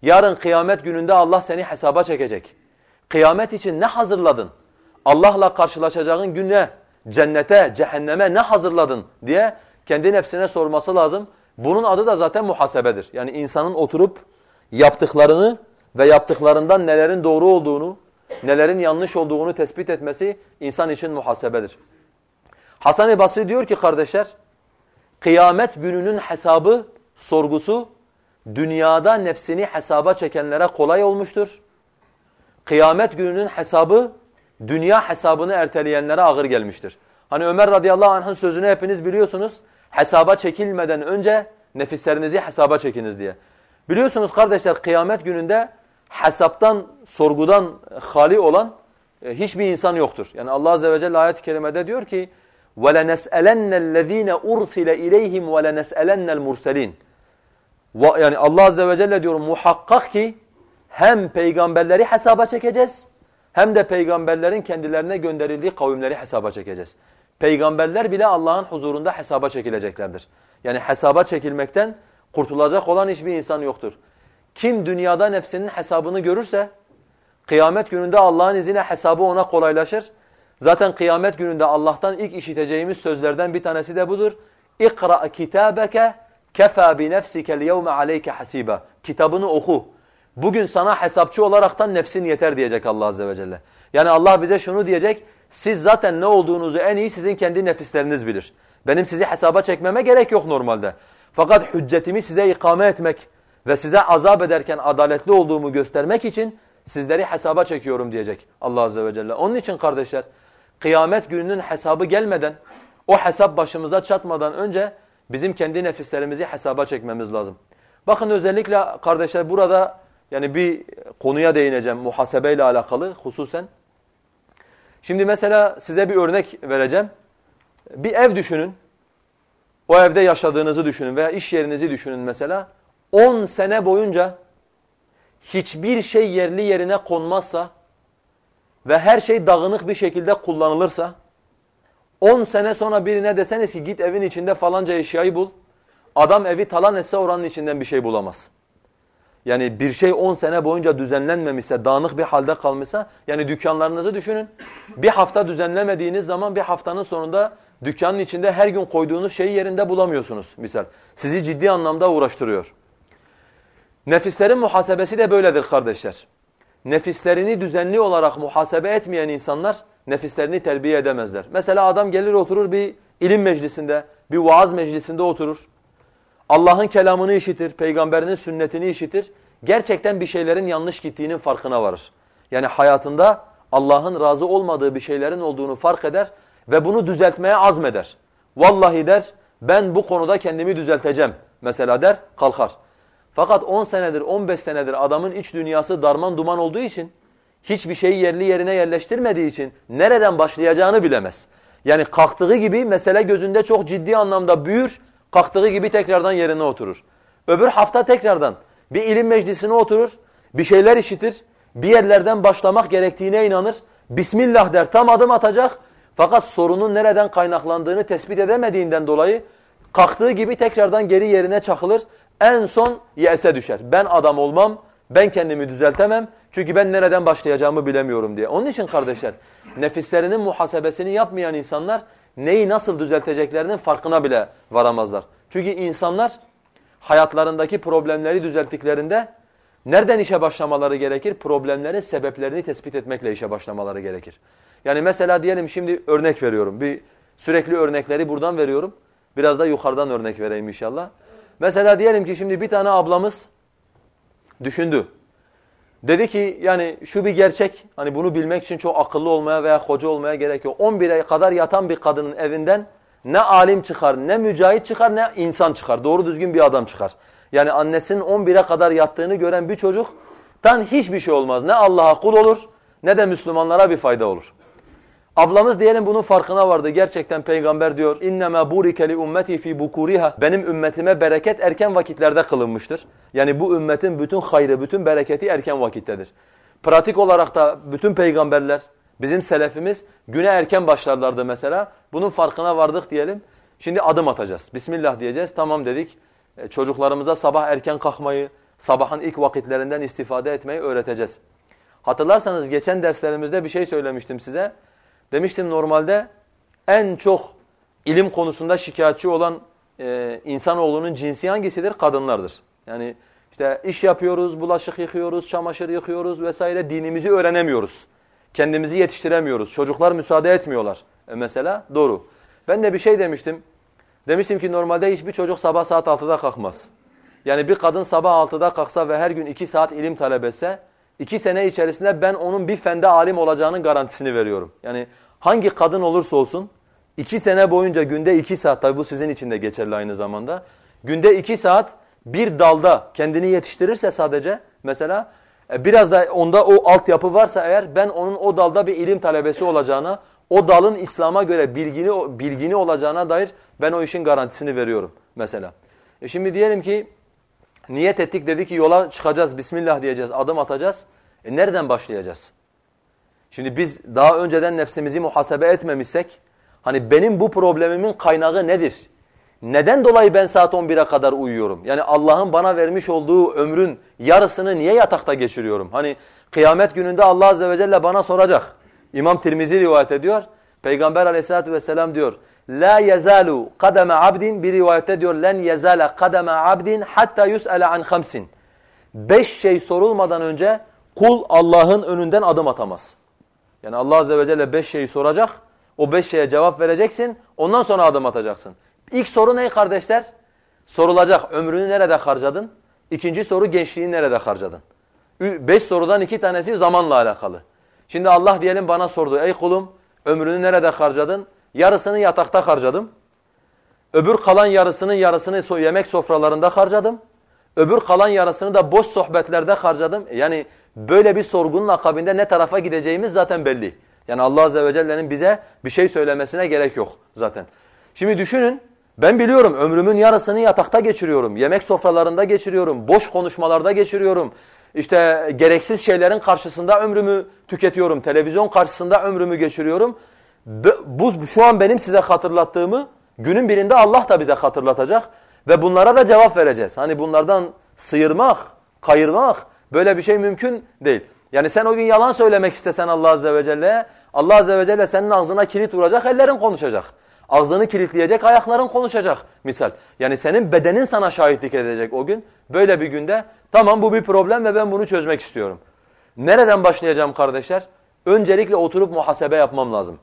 yarın kıyamet gününde Allah seni hesaba çekecek. Kıyamet için ne hazırladın? Allah'la karşılaşacağın güne, cennete, cehenneme ne hazırladın diye kendi nefsine sorması lazım. Bunun adı da zaten muhasebedir. Yani insanın oturup yaptıklarını ve yaptıklarından nelerin doğru olduğunu, nelerin yanlış olduğunu tespit etmesi insan için muhasebedir. Hasan-ı Basri diyor ki kardeşler, kıyamet gününün hesabı, sorgusu dünyada nefsini hesaba çekenlere kolay olmuştur. Kıyamet gününün hesabı dünya hesabını erteleyenlere ağır gelmiştir. Hani Ömer radıyallahu anh'ın sözünü hepiniz biliyorsunuz. Hesaba çekilmeden önce nefislerinizi hesaba çekiniz diye. Biliyorsunuz kardeşler kıyamet gününde hesaptan, sorgudan hali olan e, hiçbir insan yoktur. Yani Allah azze ve celle ayet-i kerimede diyor ki وَلَنَسْأَلَنَّ الَّذ۪ينَ اُرْسِلَ اِلَيْهِمْ وَلَنَسْأَلَنَّ الْمُرْسَلِينَ Yani Allah azze ve celle diyor muhakkak ki hem peygamberleri hesaba çekeceğiz hem de peygamberlerin kendilerine gönderildiği kavimleri hesaba çekeceğiz. Peygamberler bile Allah'ın huzurunda hesaba çekileceklerdir. Yani hesaba çekilmekten kurtulacak olan hiçbir insan yoktur. Kim dünyada nefsinin hesabını görürse, kıyamet gününde Allah'ın izniyle hesabı ona kolaylaşır. Zaten kıyamet gününde Allah'tan ilk işiteceğimiz sözlerden bir tanesi de budur. İkra kitabeke kefa bi nefsike yevme aleyke hasiba. Kitabını oku. Bugün sana hesapçı olaraktan nefsin yeter diyecek Allah azze ve celle. Yani Allah bize şunu diyecek. Siz zaten ne olduğunuzu en iyi sizin kendi nefisleriniz bilir. Benim sizi hesaba çekmeme gerek yok normalde. Fakat hüccetimi size ikame etmek ve size azap ederken adaletli olduğumu göstermek için sizleri hesaba çekiyorum diyecek Allah azze ve celle. Onun için kardeşler kıyamet gününün hesabı gelmeden o hesap başımıza çatmadan önce bizim kendi nefislerimizi hesaba çekmemiz lazım. Bakın özellikle kardeşler burada yani bir konuya değineceğim muhasebeyle alakalı hususen. Şimdi mesela size bir örnek vereceğim. Bir ev düşünün. O evde yaşadığınızı düşünün veya iş yerinizi düşünün mesela. 10 sene boyunca hiçbir şey yerli yerine konmazsa ve her şey dağınık bir şekilde kullanılırsa 10 sene sonra birine deseniz ki git evin içinde falanca eşyayı bul. Adam evi talan etse oranın içinden bir şey bulamaz. Yani bir şey 10 sene boyunca düzenlenmemişse, dağınık bir halde kalmışsa, yani dükkanlarınızı düşünün. Bir hafta düzenlemediğiniz zaman bir haftanın sonunda dükkanın içinde her gün koyduğunuz şeyi yerinde bulamıyorsunuz misal. Sizi ciddi anlamda uğraştırıyor. Nefislerin muhasebesi de böyledir kardeşler. Nefislerini düzenli olarak muhasebe etmeyen insanlar nefislerini terbiye edemezler. Mesela adam gelir oturur bir ilim meclisinde, bir vaaz meclisinde oturur. Allah'ın kelamını işitir, peygamberinin sünnetini işitir. Gerçekten bir şeylerin yanlış gittiğinin farkına varır. Yani hayatında Allah'ın razı olmadığı bir şeylerin olduğunu fark eder ve bunu düzeltmeye azmeder. Vallahi der ben bu konuda kendimi düzelteceğim mesela der kalkar. Fakat 10 senedir 15 senedir adamın iç dünyası darman duman olduğu için hiçbir şeyi yerli yerine yerleştirmediği için nereden başlayacağını bilemez. Yani kalktığı gibi mesele gözünde çok ciddi anlamda büyür, kalktığı gibi tekrardan yerine oturur. Öbür hafta tekrardan bir ilim meclisine oturur, bir şeyler işitir, bir yerlerden başlamak gerektiğine inanır, Bismillah der tam adım atacak fakat sorunun nereden kaynaklandığını tespit edemediğinden dolayı kalktığı gibi tekrardan geri yerine çakılır, en son yese düşer. Ben adam olmam, ben kendimi düzeltemem çünkü ben nereden başlayacağımı bilemiyorum diye. Onun için kardeşler nefislerinin muhasebesini yapmayan insanlar neyi nasıl düzelteceklerinin farkına bile varamazlar. Çünkü insanlar hayatlarındaki problemleri düzelttiklerinde nereden işe başlamaları gerekir? Problemlerin sebeplerini tespit etmekle işe başlamaları gerekir. Yani mesela diyelim şimdi örnek veriyorum. Bir sürekli örnekleri buradan veriyorum. Biraz da yukarıdan örnek vereyim inşallah. Mesela diyelim ki şimdi bir tane ablamız düşündü. Dedi ki yani şu bir gerçek, hani bunu bilmek için çok akıllı olmaya veya hoca olmaya gerek yok. 11'e kadar yatan bir kadının evinden ne alim çıkar, ne mücahit çıkar, ne insan çıkar. Doğru düzgün bir adam çıkar. Yani annesinin 11'e kadar yattığını gören bir çocuktan hiçbir şey olmaz. Ne Allah'a kul olur, ne de Müslümanlara bir fayda olur. Ablamız diyelim bunun farkına vardı. Gerçekten peygamber diyor innema burike li ummeti fi bukuriha. Benim ümmetime bereket erken vakitlerde kılınmıştır. Yani bu ümmetin bütün hayrı, bütün bereketi erken vakittedir. Pratik olarak da bütün peygamberler, bizim selefimiz güne erken başlarlardı mesela. Bunun farkına vardık diyelim. Şimdi adım atacağız. Bismillah diyeceğiz. Tamam dedik. E, çocuklarımıza sabah erken kalkmayı, sabahın ilk vakitlerinden istifade etmeyi öğreteceğiz. Hatırlarsanız geçen derslerimizde bir şey söylemiştim size. Demiştim normalde en çok ilim konusunda şikayetçi olan e, insanoğlunun cinsi hangisidir? Kadınlardır. Yani işte iş yapıyoruz, bulaşık yıkıyoruz, çamaşır yıkıyoruz vesaire dinimizi öğrenemiyoruz. Kendimizi yetiştiremiyoruz. Çocuklar müsaade etmiyorlar. E mesela doğru. Ben de bir şey demiştim. Demiştim ki normalde hiçbir çocuk sabah saat 6'da kalkmaz. Yani bir kadın sabah 6'da kalksa ve her gün 2 saat ilim talep etse İki sene içerisinde ben onun bir fende alim olacağının garantisini veriyorum. Yani hangi kadın olursa olsun iki sene boyunca günde iki saat, tabi bu sizin için de geçerli aynı zamanda. Günde iki saat bir dalda kendini yetiştirirse sadece mesela e, biraz da onda o altyapı varsa eğer ben onun o dalda bir ilim talebesi olacağına, o dalın İslam'a göre bilgini, bilgini olacağına dair ben o işin garantisini veriyorum mesela. E şimdi diyelim ki Niyet ettik dedi ki yola çıkacağız, Bismillah diyeceğiz, adım atacağız. E nereden başlayacağız? Şimdi biz daha önceden nefsimizi muhasebe etmemişsek, hani benim bu problemimin kaynağı nedir? Neden dolayı ben saat 11'e kadar uyuyorum? Yani Allah'ın bana vermiş olduğu ömrün yarısını niye yatakta geçiriyorum? Hani kıyamet gününde Allah Azze ve Celle bana soracak. İmam Tirmizi rivayet ediyor. Peygamber aleyhissalatü vesselam diyor. La yezalu kademe abdin bir rivayette diyor len yezala kademe abdin hatta yus'ale an hamsin. Beş şey sorulmadan önce kul Allah'ın önünden adım atamaz. Yani Allah azze ve celle beş şeyi soracak. O beş şeye cevap vereceksin. Ondan sonra adım atacaksın. İlk soru ne kardeşler? Sorulacak ömrünü nerede harcadın? İkinci soru gençliğini nerede harcadın? Beş sorudan iki tanesi zamanla alakalı. Şimdi Allah diyelim bana sordu. Ey kulum ömrünü nerede harcadın? Yarısını yatakta harcadım. Öbür kalan yarısının yarısını yemek sofralarında harcadım. Öbür kalan yarısını da boş sohbetlerde harcadım. Yani böyle bir sorgunun akabinde ne tarafa gideceğimiz zaten belli. Yani Allah Azze ve Celle'nin bize bir şey söylemesine gerek yok zaten. Şimdi düşünün ben biliyorum ömrümün yarısını yatakta geçiriyorum. Yemek sofralarında geçiriyorum. Boş konuşmalarda geçiriyorum. İşte gereksiz şeylerin karşısında ömrümü tüketiyorum. Televizyon karşısında ömrümü geçiriyorum. Bu şu an benim size hatırlattığımı günün birinde Allah da bize hatırlatacak ve bunlara da cevap vereceğiz. Hani bunlardan sıyırmak, kayırmak böyle bir şey mümkün değil. Yani sen o gün yalan söylemek istesen Allah azze ve celle, Allah azze ve celle senin ağzına kilit vuracak, ellerin konuşacak. Ağzını kilitleyecek, ayakların konuşacak misal. Yani senin bedenin sana şahitlik edecek o gün. Böyle bir günde tamam bu bir problem ve ben bunu çözmek istiyorum. Nereden başlayacağım kardeşler? Öncelikle oturup muhasebe yapmam lazım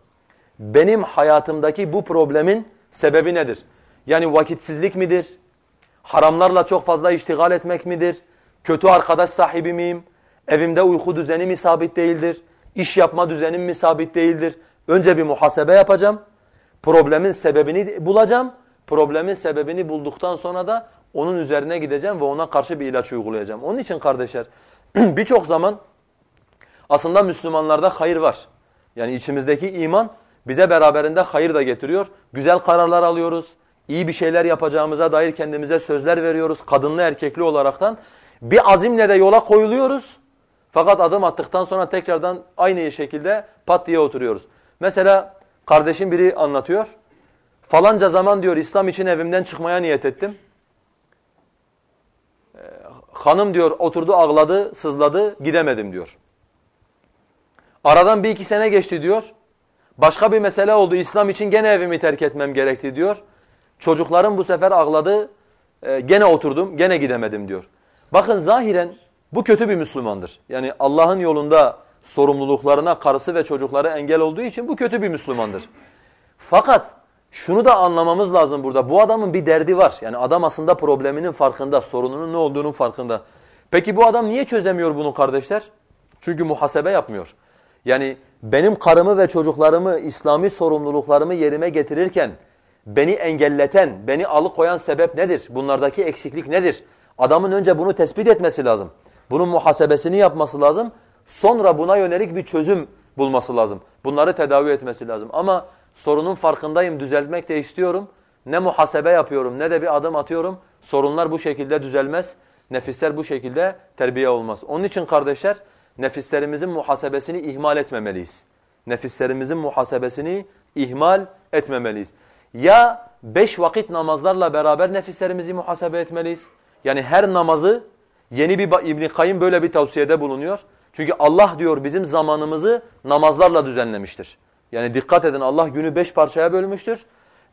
benim hayatımdaki bu problemin sebebi nedir? Yani vakitsizlik midir? Haramlarla çok fazla iştigal etmek midir? Kötü arkadaş sahibi miyim? Evimde uyku düzeni mi sabit değildir? İş yapma düzenim mi sabit değildir? Önce bir muhasebe yapacağım. Problemin sebebini bulacağım. Problemin sebebini bulduktan sonra da onun üzerine gideceğim ve ona karşı bir ilaç uygulayacağım. Onun için kardeşler <clears throat> birçok zaman aslında Müslümanlarda hayır var. Yani içimizdeki iman bize beraberinde hayır da getiriyor. Güzel kararlar alıyoruz. İyi bir şeyler yapacağımıza dair kendimize sözler veriyoruz. Kadınlı erkekli olaraktan. Bir azimle de yola koyuluyoruz. Fakat adım attıktan sonra tekrardan aynı şekilde pat diye oturuyoruz. Mesela kardeşim biri anlatıyor. Falanca zaman diyor İslam için evimden çıkmaya niyet ettim. Ee, hanım diyor oturdu ağladı, sızladı, gidemedim diyor. Aradan bir iki sene geçti diyor. Başka bir mesele oldu. İslam için gene evimi terk etmem gerekti diyor. Çocuklarım bu sefer ağladı. E, gene oturdum, gene gidemedim diyor. Bakın zahiren bu kötü bir Müslümandır. Yani Allah'ın yolunda sorumluluklarına karısı ve çocukları engel olduğu için bu kötü bir Müslümandır. Fakat şunu da anlamamız lazım burada. Bu adamın bir derdi var. Yani adam aslında probleminin farkında, sorununun ne olduğunun farkında. Peki bu adam niye çözemiyor bunu kardeşler? Çünkü muhasebe yapmıyor. Yani benim karımı ve çocuklarımı, İslami sorumluluklarımı yerime getirirken beni engelleten, beni alıkoyan sebep nedir? Bunlardaki eksiklik nedir? Adamın önce bunu tespit etmesi lazım. Bunun muhasebesini yapması lazım. Sonra buna yönelik bir çözüm bulması lazım. Bunları tedavi etmesi lazım. Ama sorunun farkındayım, düzeltmek de istiyorum. Ne muhasebe yapıyorum ne de bir adım atıyorum. Sorunlar bu şekilde düzelmez. Nefisler bu şekilde terbiye olmaz. Onun için kardeşler nefislerimizin muhasebesini ihmal etmemeliyiz. Nefislerimizin muhasebesini ihmal etmemeliyiz. Ya beş vakit namazlarla beraber nefislerimizi muhasebe etmeliyiz. Yani her namazı yeni bir İbn Kayyim böyle bir tavsiyede bulunuyor. Çünkü Allah diyor bizim zamanımızı namazlarla düzenlemiştir. Yani dikkat edin Allah günü beş parçaya bölmüştür.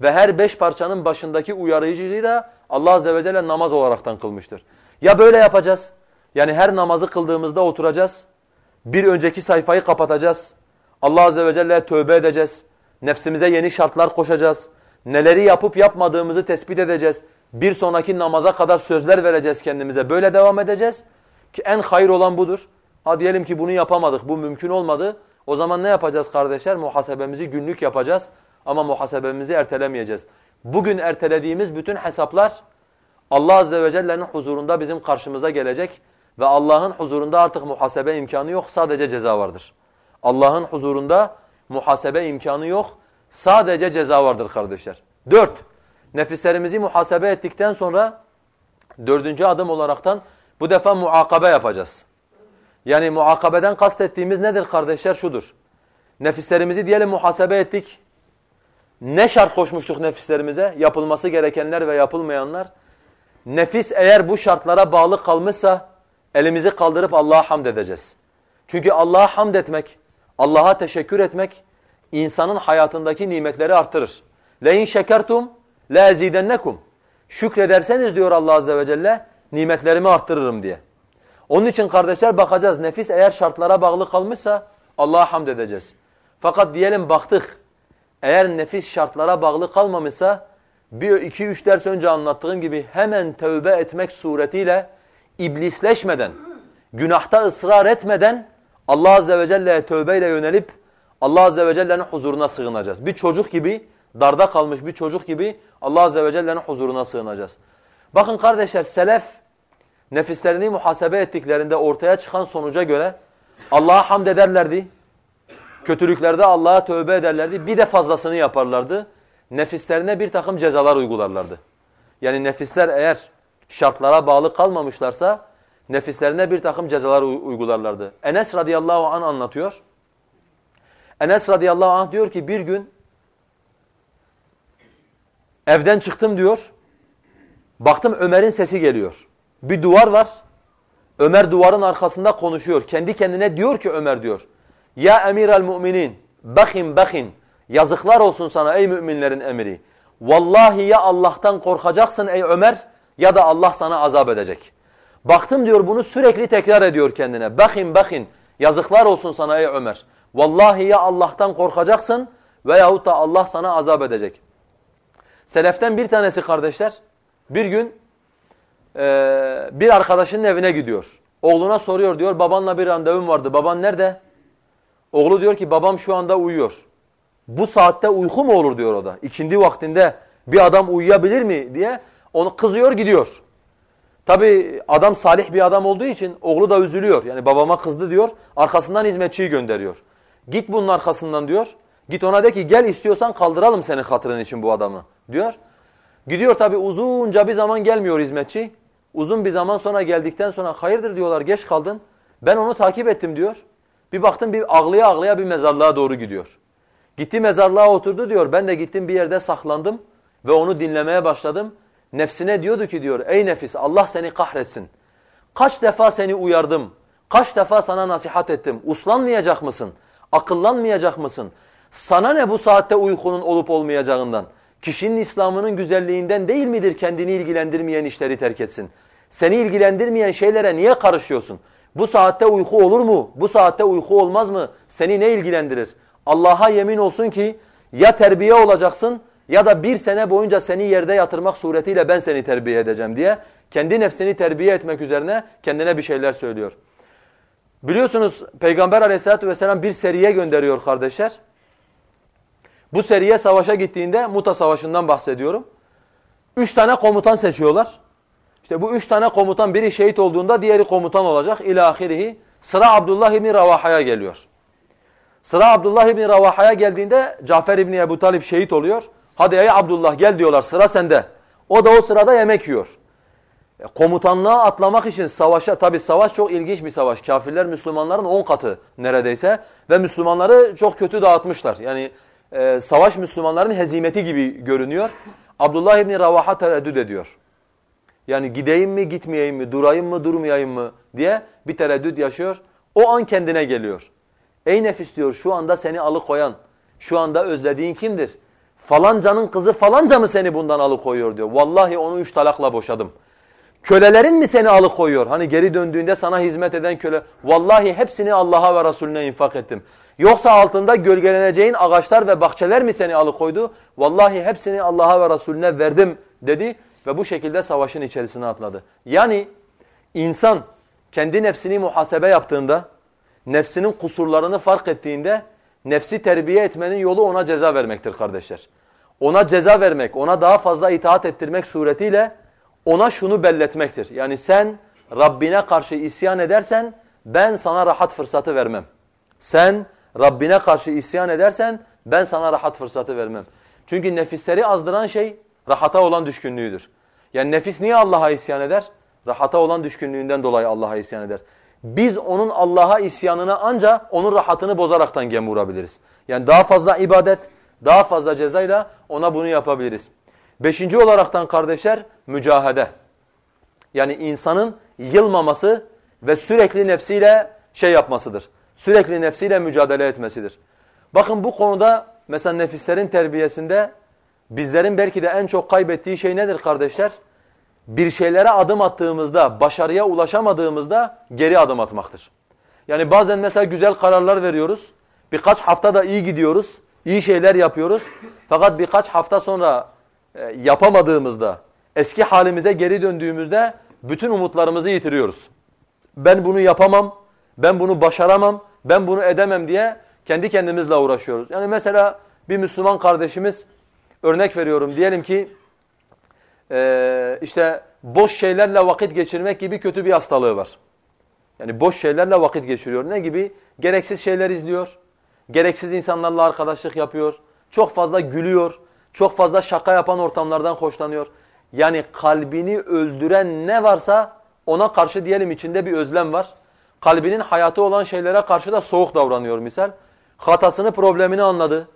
Ve her beş parçanın başındaki uyarıcıyı da Allah Azze ve Celle namaz olaraktan kılmıştır. Ya böyle yapacağız. Yani her namazı kıldığımızda oturacağız. Bir önceki sayfayı kapatacağız. Allah Azze ve Celle'ye tövbe edeceğiz. Nefsimize yeni şartlar koşacağız. Neleri yapıp yapmadığımızı tespit edeceğiz. Bir sonraki namaza kadar sözler vereceğiz kendimize. Böyle devam edeceğiz. Ki en hayır olan budur. Ha diyelim ki bunu yapamadık, bu mümkün olmadı. O zaman ne yapacağız kardeşler? Muhasebemizi günlük yapacağız ama muhasebemizi ertelemeyeceğiz. Bugün ertelediğimiz bütün hesaplar Allah Azze ve Celle'nin huzurunda bizim karşımıza gelecek ve Allah'ın huzurunda artık muhasebe imkanı yok, sadece ceza vardır. Allah'ın huzurunda muhasebe imkanı yok, sadece ceza vardır kardeşler. Dört, nefislerimizi muhasebe ettikten sonra dördüncü adım olaraktan bu defa muakabe yapacağız. Yani muakabeden kastettiğimiz nedir kardeşler? Şudur. Nefislerimizi diyelim muhasebe ettik. Ne şart koşmuştuk nefislerimize? Yapılması gerekenler ve yapılmayanlar. Nefis eğer bu şartlara bağlı kalmışsa elimizi kaldırıp Allah'a hamd edeceğiz. Çünkü Allah'a hamd etmek, Allah'a teşekkür etmek insanın hayatındaki nimetleri artırır. لَاِنْ شَكَرْتُمْ لَاَزِيدَنَّكُمْ Şükrederseniz diyor Allah Azze ve Celle nimetlerimi arttırırım diye. Onun için kardeşler bakacağız. Nefis eğer şartlara bağlı kalmışsa Allah'a hamd edeceğiz. Fakat diyelim baktık eğer nefis şartlara bağlı kalmamışsa bir iki üç ders önce anlattığım gibi hemen tövbe etmek suretiyle iblisleşmeden, günahta ısrar etmeden Allah Azze ve Celle'ye tövbeyle yönelip Allah Azze ve Celle'nin huzuruna sığınacağız. Bir çocuk gibi, darda kalmış bir çocuk gibi Allah Azze ve Celle'nin huzuruna sığınacağız. Bakın kardeşler selef nefislerini muhasebe ettiklerinde ortaya çıkan sonuca göre Allah'a hamd ederlerdi. Kötülüklerde Allah'a tövbe ederlerdi. Bir de fazlasını yaparlardı. Nefislerine bir takım cezalar uygularlardı. Yani nefisler eğer şartlara bağlı kalmamışlarsa nefislerine bir takım cezalar uygularlardı. Enes radıyallahu anh anlatıyor. Enes radıyallahu anh diyor ki bir gün evden çıktım diyor. Baktım Ömer'in sesi geliyor. Bir duvar var. Ömer duvarın arkasında konuşuyor. Kendi kendine diyor ki Ömer diyor. Ya emiral müminin bakhin bakhin yazıklar olsun sana ey müminlerin emiri. Vallahi ya Allah'tan korkacaksın ey Ömer ya da Allah sana azap edecek. Baktım diyor bunu sürekli tekrar ediyor kendine. Bakhin bakhin yazıklar olsun sana ey Ömer. Vallahi ya Allah'tan korkacaksın veyahut da Allah sana azap edecek. Seleften bir tanesi kardeşler bir gün e, bir arkadaşının evine gidiyor. Oğluna soruyor diyor babanla bir randevum vardı. Baban nerede? Oğlu diyor ki babam şu anda uyuyor. Bu saatte uyku mu olur diyor o da. İkindi vaktinde bir adam uyuyabilir mi diye onu kızıyor gidiyor. Tabi adam salih bir adam olduğu için oğlu da üzülüyor. Yani babama kızdı diyor. Arkasından hizmetçiyi gönderiyor. Git bunun arkasından diyor. Git ona de ki gel istiyorsan kaldıralım senin hatırın için bu adamı diyor. Gidiyor tabi uzunca bir zaman gelmiyor hizmetçi. Uzun bir zaman sonra geldikten sonra hayırdır diyorlar geç kaldın. Ben onu takip ettim diyor. Bir baktım bir ağlaya ağlaya bir mezarlığa doğru gidiyor. Gitti mezarlığa oturdu diyor. Ben de gittim bir yerde saklandım ve onu dinlemeye başladım. Nefsine diyordu ki diyor ey nefis Allah seni kahretsin. Kaç defa seni uyardım. Kaç defa sana nasihat ettim. Uslanmayacak mısın? Akıllanmayacak mısın? Sana ne bu saatte uykunun olup olmayacağından? Kişinin İslam'ının güzelliğinden değil midir kendini ilgilendirmeyen işleri terk etsin? Seni ilgilendirmeyen şeylere niye karışıyorsun? Bu saatte uyku olur mu? Bu saatte uyku olmaz mı? Seni ne ilgilendirir? Allah'a yemin olsun ki ya terbiye olacaksın ya da bir sene boyunca seni yerde yatırmak suretiyle ben seni terbiye edeceğim diye kendi nefsini terbiye etmek üzerine kendine bir şeyler söylüyor. Biliyorsunuz Peygamber aleyhissalatü vesselam bir seriye gönderiyor kardeşler. Bu seriye savaşa gittiğinde Muta Savaşı'ndan bahsediyorum. Üç tane komutan seçiyorlar. İşte bu üç tane komutan biri şehit olduğunda diğeri komutan olacak. İlâhirihi. Sıra Abdullah İbni Ravaha'ya geliyor. Sıra Abdullah İbni Ravaha'ya geldiğinde Cafer İbni Ebu Talib şehit oluyor. Hadi ey Abdullah gel diyorlar sıra sende. O da o sırada yemek yiyor. E, komutanlığa atlamak için savaşa, tabi savaş çok ilginç bir savaş. Kafirler Müslümanların on katı neredeyse ve Müslümanları çok kötü dağıtmışlar. Yani e, savaş Müslümanların hezimeti gibi görünüyor. Abdullah İbni Ravaha tereddüt ediyor. Yani gideyim mi gitmeyeyim mi, durayım mı durmayayım mı diye bir tereddüt yaşıyor. O an kendine geliyor. Ey nefis diyor şu anda seni alıkoyan, şu anda özlediğin kimdir? Falancanın kızı falanca mı seni bundan alıkoyuyor diyor. Vallahi onu üç talakla boşadım. Kölelerin mi seni alıkoyuyor? Hani geri döndüğünde sana hizmet eden köle. Vallahi hepsini Allah'a ve Resulüne infak ettim. Yoksa altında gölgeleneceğin ağaçlar ve bahçeler mi seni alıkoydu? Vallahi hepsini Allah'a ve Resulüne verdim dedi ve bu şekilde savaşın içerisine atladı. Yani insan kendi nefsini muhasebe yaptığında, nefsinin kusurlarını fark ettiğinde nefsi terbiye etmenin yolu ona ceza vermektir kardeşler. Ona ceza vermek, ona daha fazla itaat ettirmek suretiyle ona şunu belletmektir. Yani sen Rabbine karşı isyan edersen ben sana rahat fırsatı vermem. Sen Rabbine karşı isyan edersen ben sana rahat fırsatı vermem. Çünkü nefisleri azdıran şey rahata olan düşkünlüğüdür. Yani nefis niye Allah'a isyan eder? Rahata olan düşkünlüğünden dolayı Allah'a isyan eder. Biz onun Allah'a isyanına ancak onun rahatını bozaraktan gem vurabiliriz. Yani daha fazla ibadet, daha fazla cezayla ona bunu yapabiliriz. Beşinci olaraktan kardeşler mücahede. Yani insanın yılmaması ve sürekli nefsiyle şey yapmasıdır. Sürekli nefsiyle mücadele etmesidir. Bakın bu konuda mesela nefislerin terbiyesinde bizlerin belki de en çok kaybettiği şey nedir kardeşler? Bir şeylere adım attığımızda, başarıya ulaşamadığımızda geri adım atmaktır. Yani bazen mesela güzel kararlar veriyoruz. Birkaç hafta da iyi gidiyoruz. iyi şeyler yapıyoruz. Fakat birkaç hafta sonra e, yapamadığımızda, eski halimize geri döndüğümüzde bütün umutlarımızı yitiriyoruz. Ben bunu yapamam, ben bunu başaramam, ben bunu edemem diye kendi kendimizle uğraşıyoruz. Yani mesela bir Müslüman kardeşimiz örnek veriyorum diyelim ki e, işte boş şeylerle vakit geçirmek gibi kötü bir hastalığı var. Yani boş şeylerle vakit geçiriyor. Ne gibi? Gereksiz şeyler izliyor, gereksiz insanlarla arkadaşlık yapıyor, çok fazla gülüyor, çok fazla şaka yapan ortamlardan hoşlanıyor. Yani kalbini öldüren ne varsa ona karşı diyelim içinde bir özlem var. Kalbinin hayatı olan şeylere karşı da soğuk davranıyor misal. Hatasını, problemini anladı.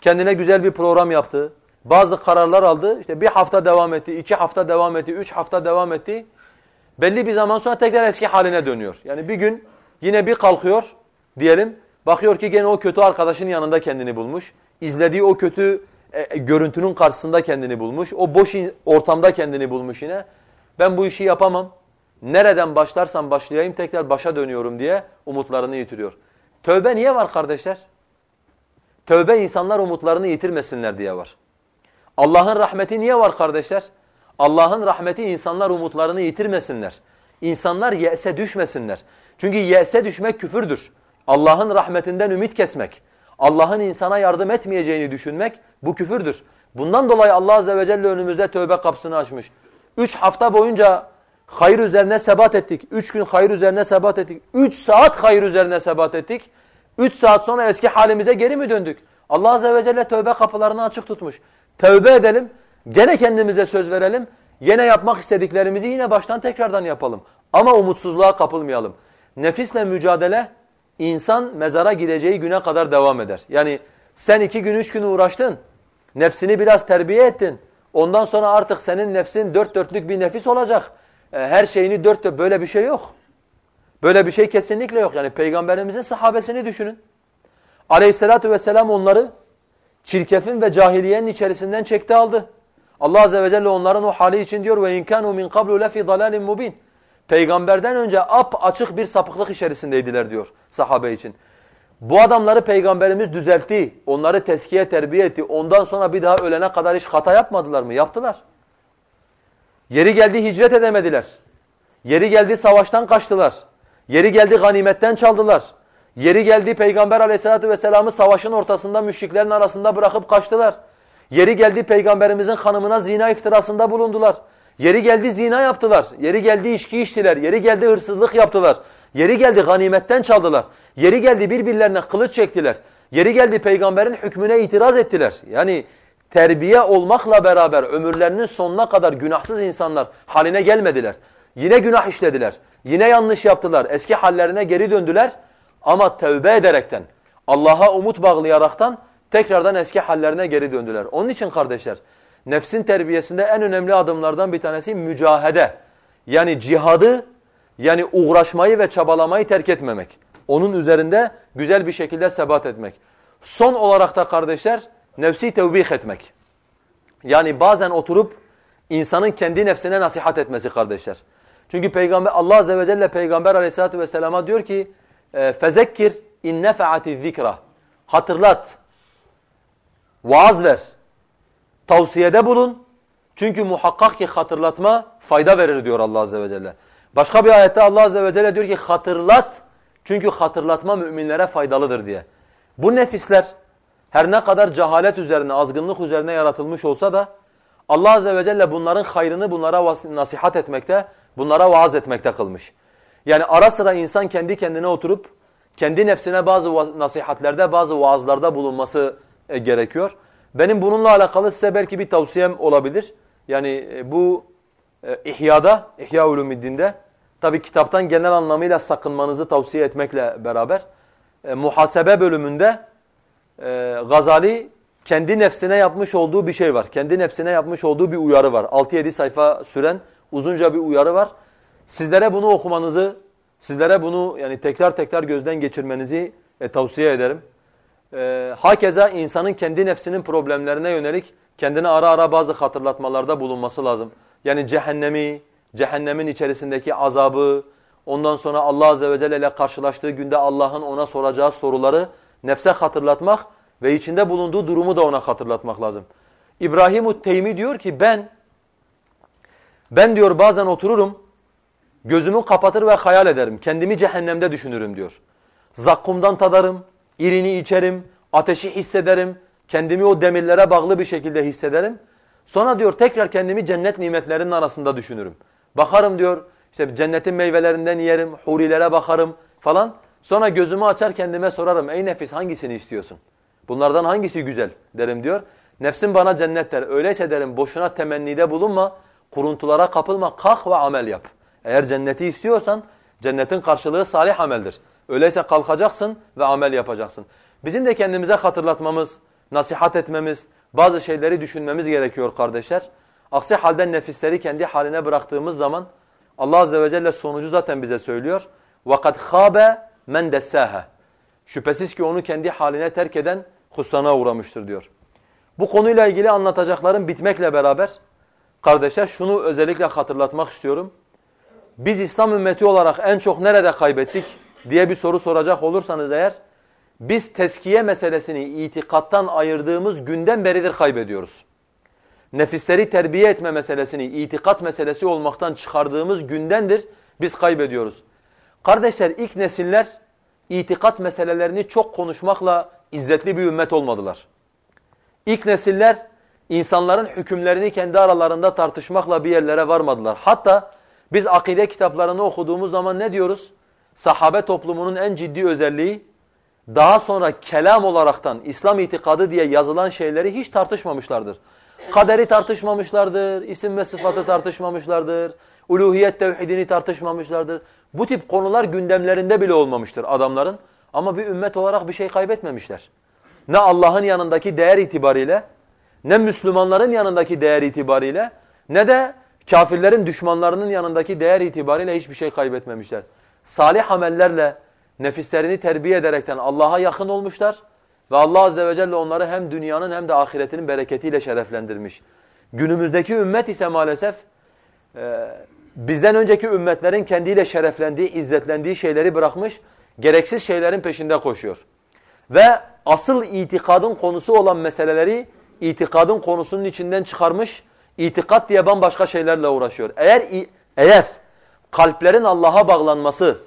Kendine güzel bir program yaptı. Bazı kararlar aldı. İşte bir hafta devam etti, iki hafta devam etti, üç hafta devam etti. Belli bir zaman sonra tekrar eski haline dönüyor. Yani bir gün yine bir kalkıyor diyelim. Bakıyor ki gene o kötü arkadaşın yanında kendini bulmuş. İzlediği o kötü e, e, görüntünün karşısında kendini bulmuş. O boş ortamda kendini bulmuş yine. Ben bu işi yapamam. Nereden başlarsam başlayayım tekrar başa dönüyorum diye umutlarını yitiriyor. Tövbe niye var kardeşler? Tövbe insanlar umutlarını yitirmesinler diye var. Allah'ın rahmeti niye var kardeşler? Allah'ın rahmeti insanlar umutlarını yitirmesinler. İnsanlar yese düşmesinler. Çünkü yese düşmek küfürdür. Allah'ın rahmetinden ümit kesmek, Allah'ın insana yardım etmeyeceğini düşünmek bu küfürdür. Bundan dolayı Allah Azze ve Celle önümüzde tövbe kapısını açmış. Üç hafta boyunca hayır üzerine sebat ettik. Üç gün hayır üzerine sebat ettik. Üç saat hayır üzerine sebat ettik. Üç saat sonra eski halimize geri mi döndük? Allah Azze ve Celle tövbe kapılarını açık tutmuş. Tövbe edelim, gene kendimize söz verelim. Yine yapmak istediklerimizi yine baştan tekrardan yapalım. Ama umutsuzluğa kapılmayalım. Nefisle mücadele insan mezara gideceği güne kadar devam eder. Yani sen iki gün üç gün uğraştın, nefsini biraz terbiye ettin. Ondan sonra artık senin nefsin dört dörtlük bir nefis olacak. E, her şeyini dört dört böyle bir şey yok. Böyle bir şey kesinlikle yok. Yani peygamberimizin sahabesini düşünün. Aleyhissalatu vesselam onları çirkefin ve cahiliyenin içerisinden çekti aldı. Allah azze ve celle onların o hali için diyor ve in kanu min qablu lefi dalalin mubin. Peygamberden önce ap açık bir sapıklık içerisindeydiler diyor sahabe için. Bu adamları peygamberimiz düzeltti. Onları teskiye terbiye etti. Ondan sonra bir daha ölene kadar hiç hata yapmadılar mı? Yaptılar. Yeri geldi hicret edemediler. Yeri geldi savaştan kaçtılar. Yeri geldi ganimetten çaldılar. Yeri geldi Peygamber aleyhissalatu vesselam'ı savaşın ortasında müşriklerin arasında bırakıp kaçtılar. Yeri geldi Peygamberimizin hanımına zina iftirasında bulundular. Yeri geldi zina yaptılar. Yeri geldi içki içtiler. Yeri geldi hırsızlık yaptılar. Yeri geldi ganimetten çaldılar. Yeri geldi birbirlerine kılıç çektiler. Yeri geldi peygamberin hükmüne itiraz ettiler. Yani terbiye olmakla beraber ömürlerinin sonuna kadar günahsız insanlar haline gelmediler. Yine günah işlediler. Yine yanlış yaptılar. Eski hallerine geri döndüler. Ama tevbe ederekten, Allah'a umut bağlayaraktan tekrardan eski hallerine geri döndüler. Onun için kardeşler, nefsin terbiyesinde en önemli adımlardan bir tanesi mücahede. Yani cihadı, yani uğraşmayı ve çabalamayı terk etmemek. Onun üzerinde güzel bir şekilde sebat etmek. Son olarak da kardeşler, nefsi tevbih etmek. Yani bazen oturup insanın kendi nefsine nasihat etmesi kardeşler. Çünkü Peygamber Allah azze ve celle Peygamber Aleyhisselatü vesselama diyor ki: "Fezekkir in nefa'ati zikra." Hatırlat. Vaaz ver. Tavsiyede bulun. Çünkü muhakkak ki hatırlatma fayda verir diyor Allah azze ve celle. Başka bir ayette Allah azze ve celle diyor ki hatırlat. Çünkü hatırlatma müminlere faydalıdır diye. Bu nefisler her ne kadar cehalet üzerine, azgınlık üzerine yaratılmış olsa da Allah azze ve celle bunların hayrını bunlara nasihat etmekte, bunlara vaaz etmekte kılmış. Yani ara sıra insan kendi kendine oturup kendi nefsine bazı nasihatlerde, bazı vaazlarda bulunması e, gerekiyor. Benim bununla alakalı size belki bir tavsiyem olabilir. Yani e, bu e, İhya'da, İhya Ulumiddin'de tabi kitaptan genel anlamıyla sakınmanızı tavsiye etmekle beraber e, muhasebe bölümünde e, Gazali kendi nefsine yapmış olduğu bir şey var. Kendi nefsine yapmış olduğu bir uyarı var. 6-7 sayfa süren uzunca bir uyarı var. Sizlere bunu okumanızı, sizlere bunu yani tekrar tekrar gözden geçirmenizi e, tavsiye ederim. E, hakeza insanın kendi nefsinin problemlerine yönelik kendine ara ara bazı hatırlatmalarda bulunması lazım. Yani cehennemi, cehennemin içerisindeki azabı, ondan sonra Allah Azze ve Celle ile karşılaştığı günde Allah'ın ona soracağı soruları nefse hatırlatmak ve içinde bulunduğu durumu da ona hatırlatmak lazım. İbrahim Teymi diyor ki ben, ben diyor bazen otururum, gözümü kapatır ve hayal ederim, kendimi cehennemde düşünürüm diyor. Zakkumdan tadarım, irini içerim, ateşi hissederim, kendimi o demirlere bağlı bir şekilde hissederim. Sonra diyor tekrar kendimi cennet nimetlerinin arasında düşünürüm. Bakarım diyor işte cennetin meyvelerinden yerim, hurilere bakarım falan. Sonra gözümü açar kendime sorarım ey nefis hangisini istiyorsun? Bunlardan hangisi güzel derim diyor. Nefsim bana cennet der. Öyleyse derim boşuna temennide bulunma, kuruntulara kapılma, kalk ve amel yap. Eğer cenneti istiyorsan cennetin karşılığı salih ameldir. Öyleyse kalkacaksın ve amel yapacaksın. Bizim de kendimize hatırlatmamız, nasihat etmemiz, bazı şeyleri düşünmemiz gerekiyor kardeşler. Aksi halde nefisleri kendi haline bıraktığımız zaman Allah azze ve celle sonucu zaten bize söylüyor. وَقَدْ خَابَ مَنْ دَسَّاهَا Şüphesiz ki onu kendi haline terk eden husrana uğramıştır diyor. Bu konuyla ilgili anlatacaklarım bitmekle beraber kardeşler şunu özellikle hatırlatmak istiyorum. Biz İslam ümmeti olarak en çok nerede kaybettik diye bir soru soracak olursanız eğer biz teskiye meselesini itikattan ayırdığımız günden beridir kaybediyoruz. Nefisleri terbiye etme meselesini itikat meselesi olmaktan çıkardığımız gündendir biz kaybediyoruz. Kardeşler ilk nesiller itikat meselelerini çok konuşmakla izzetli bir ümmet olmadılar. İlk nesiller insanların hükümlerini kendi aralarında tartışmakla bir yerlere varmadılar. Hatta biz akide kitaplarını okuduğumuz zaman ne diyoruz? Sahabe toplumunun en ciddi özelliği daha sonra kelam olaraktan İslam itikadı diye yazılan şeyleri hiç tartışmamışlardır. Kaderi tartışmamışlardır, isim ve sıfatı tartışmamışlardır, uluhiyet tevhidini tartışmamışlardır. Bu tip konular gündemlerinde bile olmamıştır adamların. Ama bir ümmet olarak bir şey kaybetmemişler. Ne Allah'ın yanındaki değer itibariyle, ne Müslümanların yanındaki değer itibariyle, ne de kafirlerin düşmanlarının yanındaki değer itibariyle hiçbir şey kaybetmemişler. Salih amellerle nefislerini terbiye ederekten Allah'a yakın olmuşlar ve Allah azze ve celle onları hem dünyanın hem de ahiretinin bereketiyle şereflendirmiş. Günümüzdeki ümmet ise maalesef e, bizden önceki ümmetlerin kendiyle şereflendiği, izzetlendiği şeyleri bırakmış, gereksiz şeylerin peşinde koşuyor. Ve asıl itikadın konusu olan meseleleri itikadın konusunun içinden çıkarmış, itikat diye bambaşka şeylerle uğraşıyor. Eğer eğer kalplerin Allah'a bağlanması,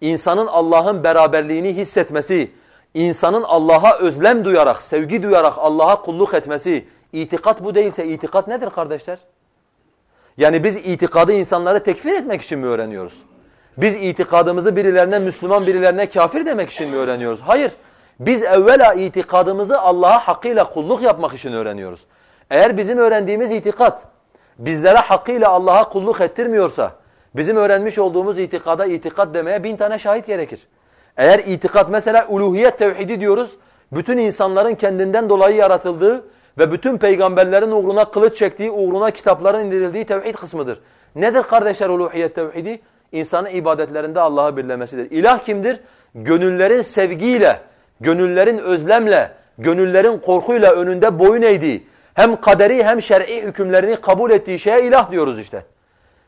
insanın Allah'ın beraberliğini hissetmesi, insanın Allah'a özlem duyarak, sevgi duyarak Allah'a kulluk etmesi, itikat bu değilse itikat nedir kardeşler? Yani biz itikadı insanları tekfir etmek için mi öğreniyoruz? Biz itikadımızı birilerine Müslüman birilerine kafir demek için mi öğreniyoruz? Hayır. Biz evvela itikadımızı Allah'a hakkıyla kulluk yapmak için öğreniyoruz. Eğer bizim öğrendiğimiz itikat bizlere hakkıyla Allah'a kulluk ettirmiyorsa, bizim öğrenmiş olduğumuz itikada itikat demeye bin tane şahit gerekir. Eğer itikat mesela uluhiyet tevhidi diyoruz, bütün insanların kendinden dolayı yaratıldığı ve bütün peygamberlerin uğruna kılıç çektiği, uğruna kitapların indirildiği tevhid kısmıdır. Nedir kardeşler uluhiyet tevhidi? İnsanın ibadetlerinde Allah'ı birlemesidir. İlah kimdir? Gönüllerin sevgiyle, gönüllerin özlemle, gönüllerin korkuyla önünde boyun eğdiği, hem kaderi hem şer'i hükümlerini kabul ettiği şeye ilah diyoruz işte.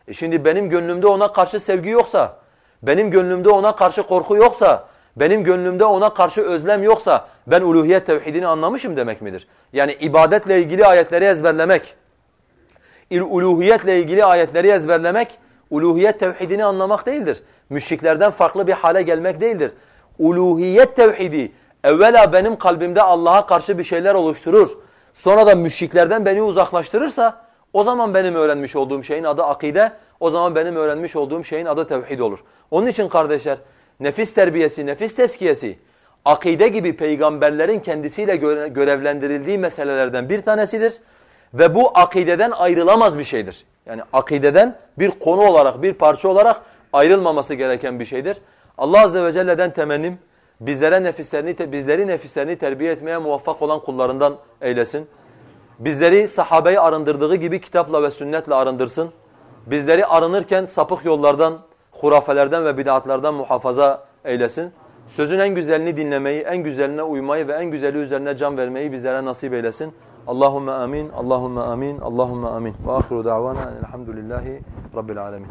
E şimdi benim gönlümde ona karşı sevgi yoksa, benim gönlümde ona karşı korku yoksa, benim gönlümde ona karşı özlem yoksa ben uluhiyet tevhidini anlamışım demek midir? Yani ibadetle ilgili ayetleri ezberlemek, uluhiyetle ilgili ayetleri ezberlemek, uluhiyet tevhidini anlamak değildir. Müşriklerden farklı bir hale gelmek değildir. Uluhiyet tevhidi evvela benim kalbimde Allah'a karşı bir şeyler oluşturur. Sonra da müşriklerden beni uzaklaştırırsa o zaman benim öğrenmiş olduğum şeyin adı akide, o zaman benim öğrenmiş olduğum şeyin adı tevhid olur. Onun için kardeşler nefis terbiyesi, nefis teskiyesi akide gibi peygamberlerin kendisiyle görevlendirildiği meselelerden bir tanesidir. Ve bu akideden ayrılamaz bir şeydir. Yani akideden bir konu olarak, bir parça olarak ayrılmaması gereken bir şeydir. Allah Azze ve Celle'den temennim bizlere nefislerini, bizleri nefislerini terbiye etmeye muvaffak olan kullarından eylesin. Bizleri sahabeyi arındırdığı gibi kitapla ve sünnetle arındırsın. Bizleri arınırken sapık yollardan, hurafelerden ve bid'atlardan muhafaza eylesin. Sözün en güzelini dinlemeyi, en güzeline uymayı ve en güzeli üzerine can vermeyi bizlere nasip eylesin. Allahumme amin, Allahumme amin, Allahumme amin. Ve ahiru da'vana elhamdülillahi rabbil alemin.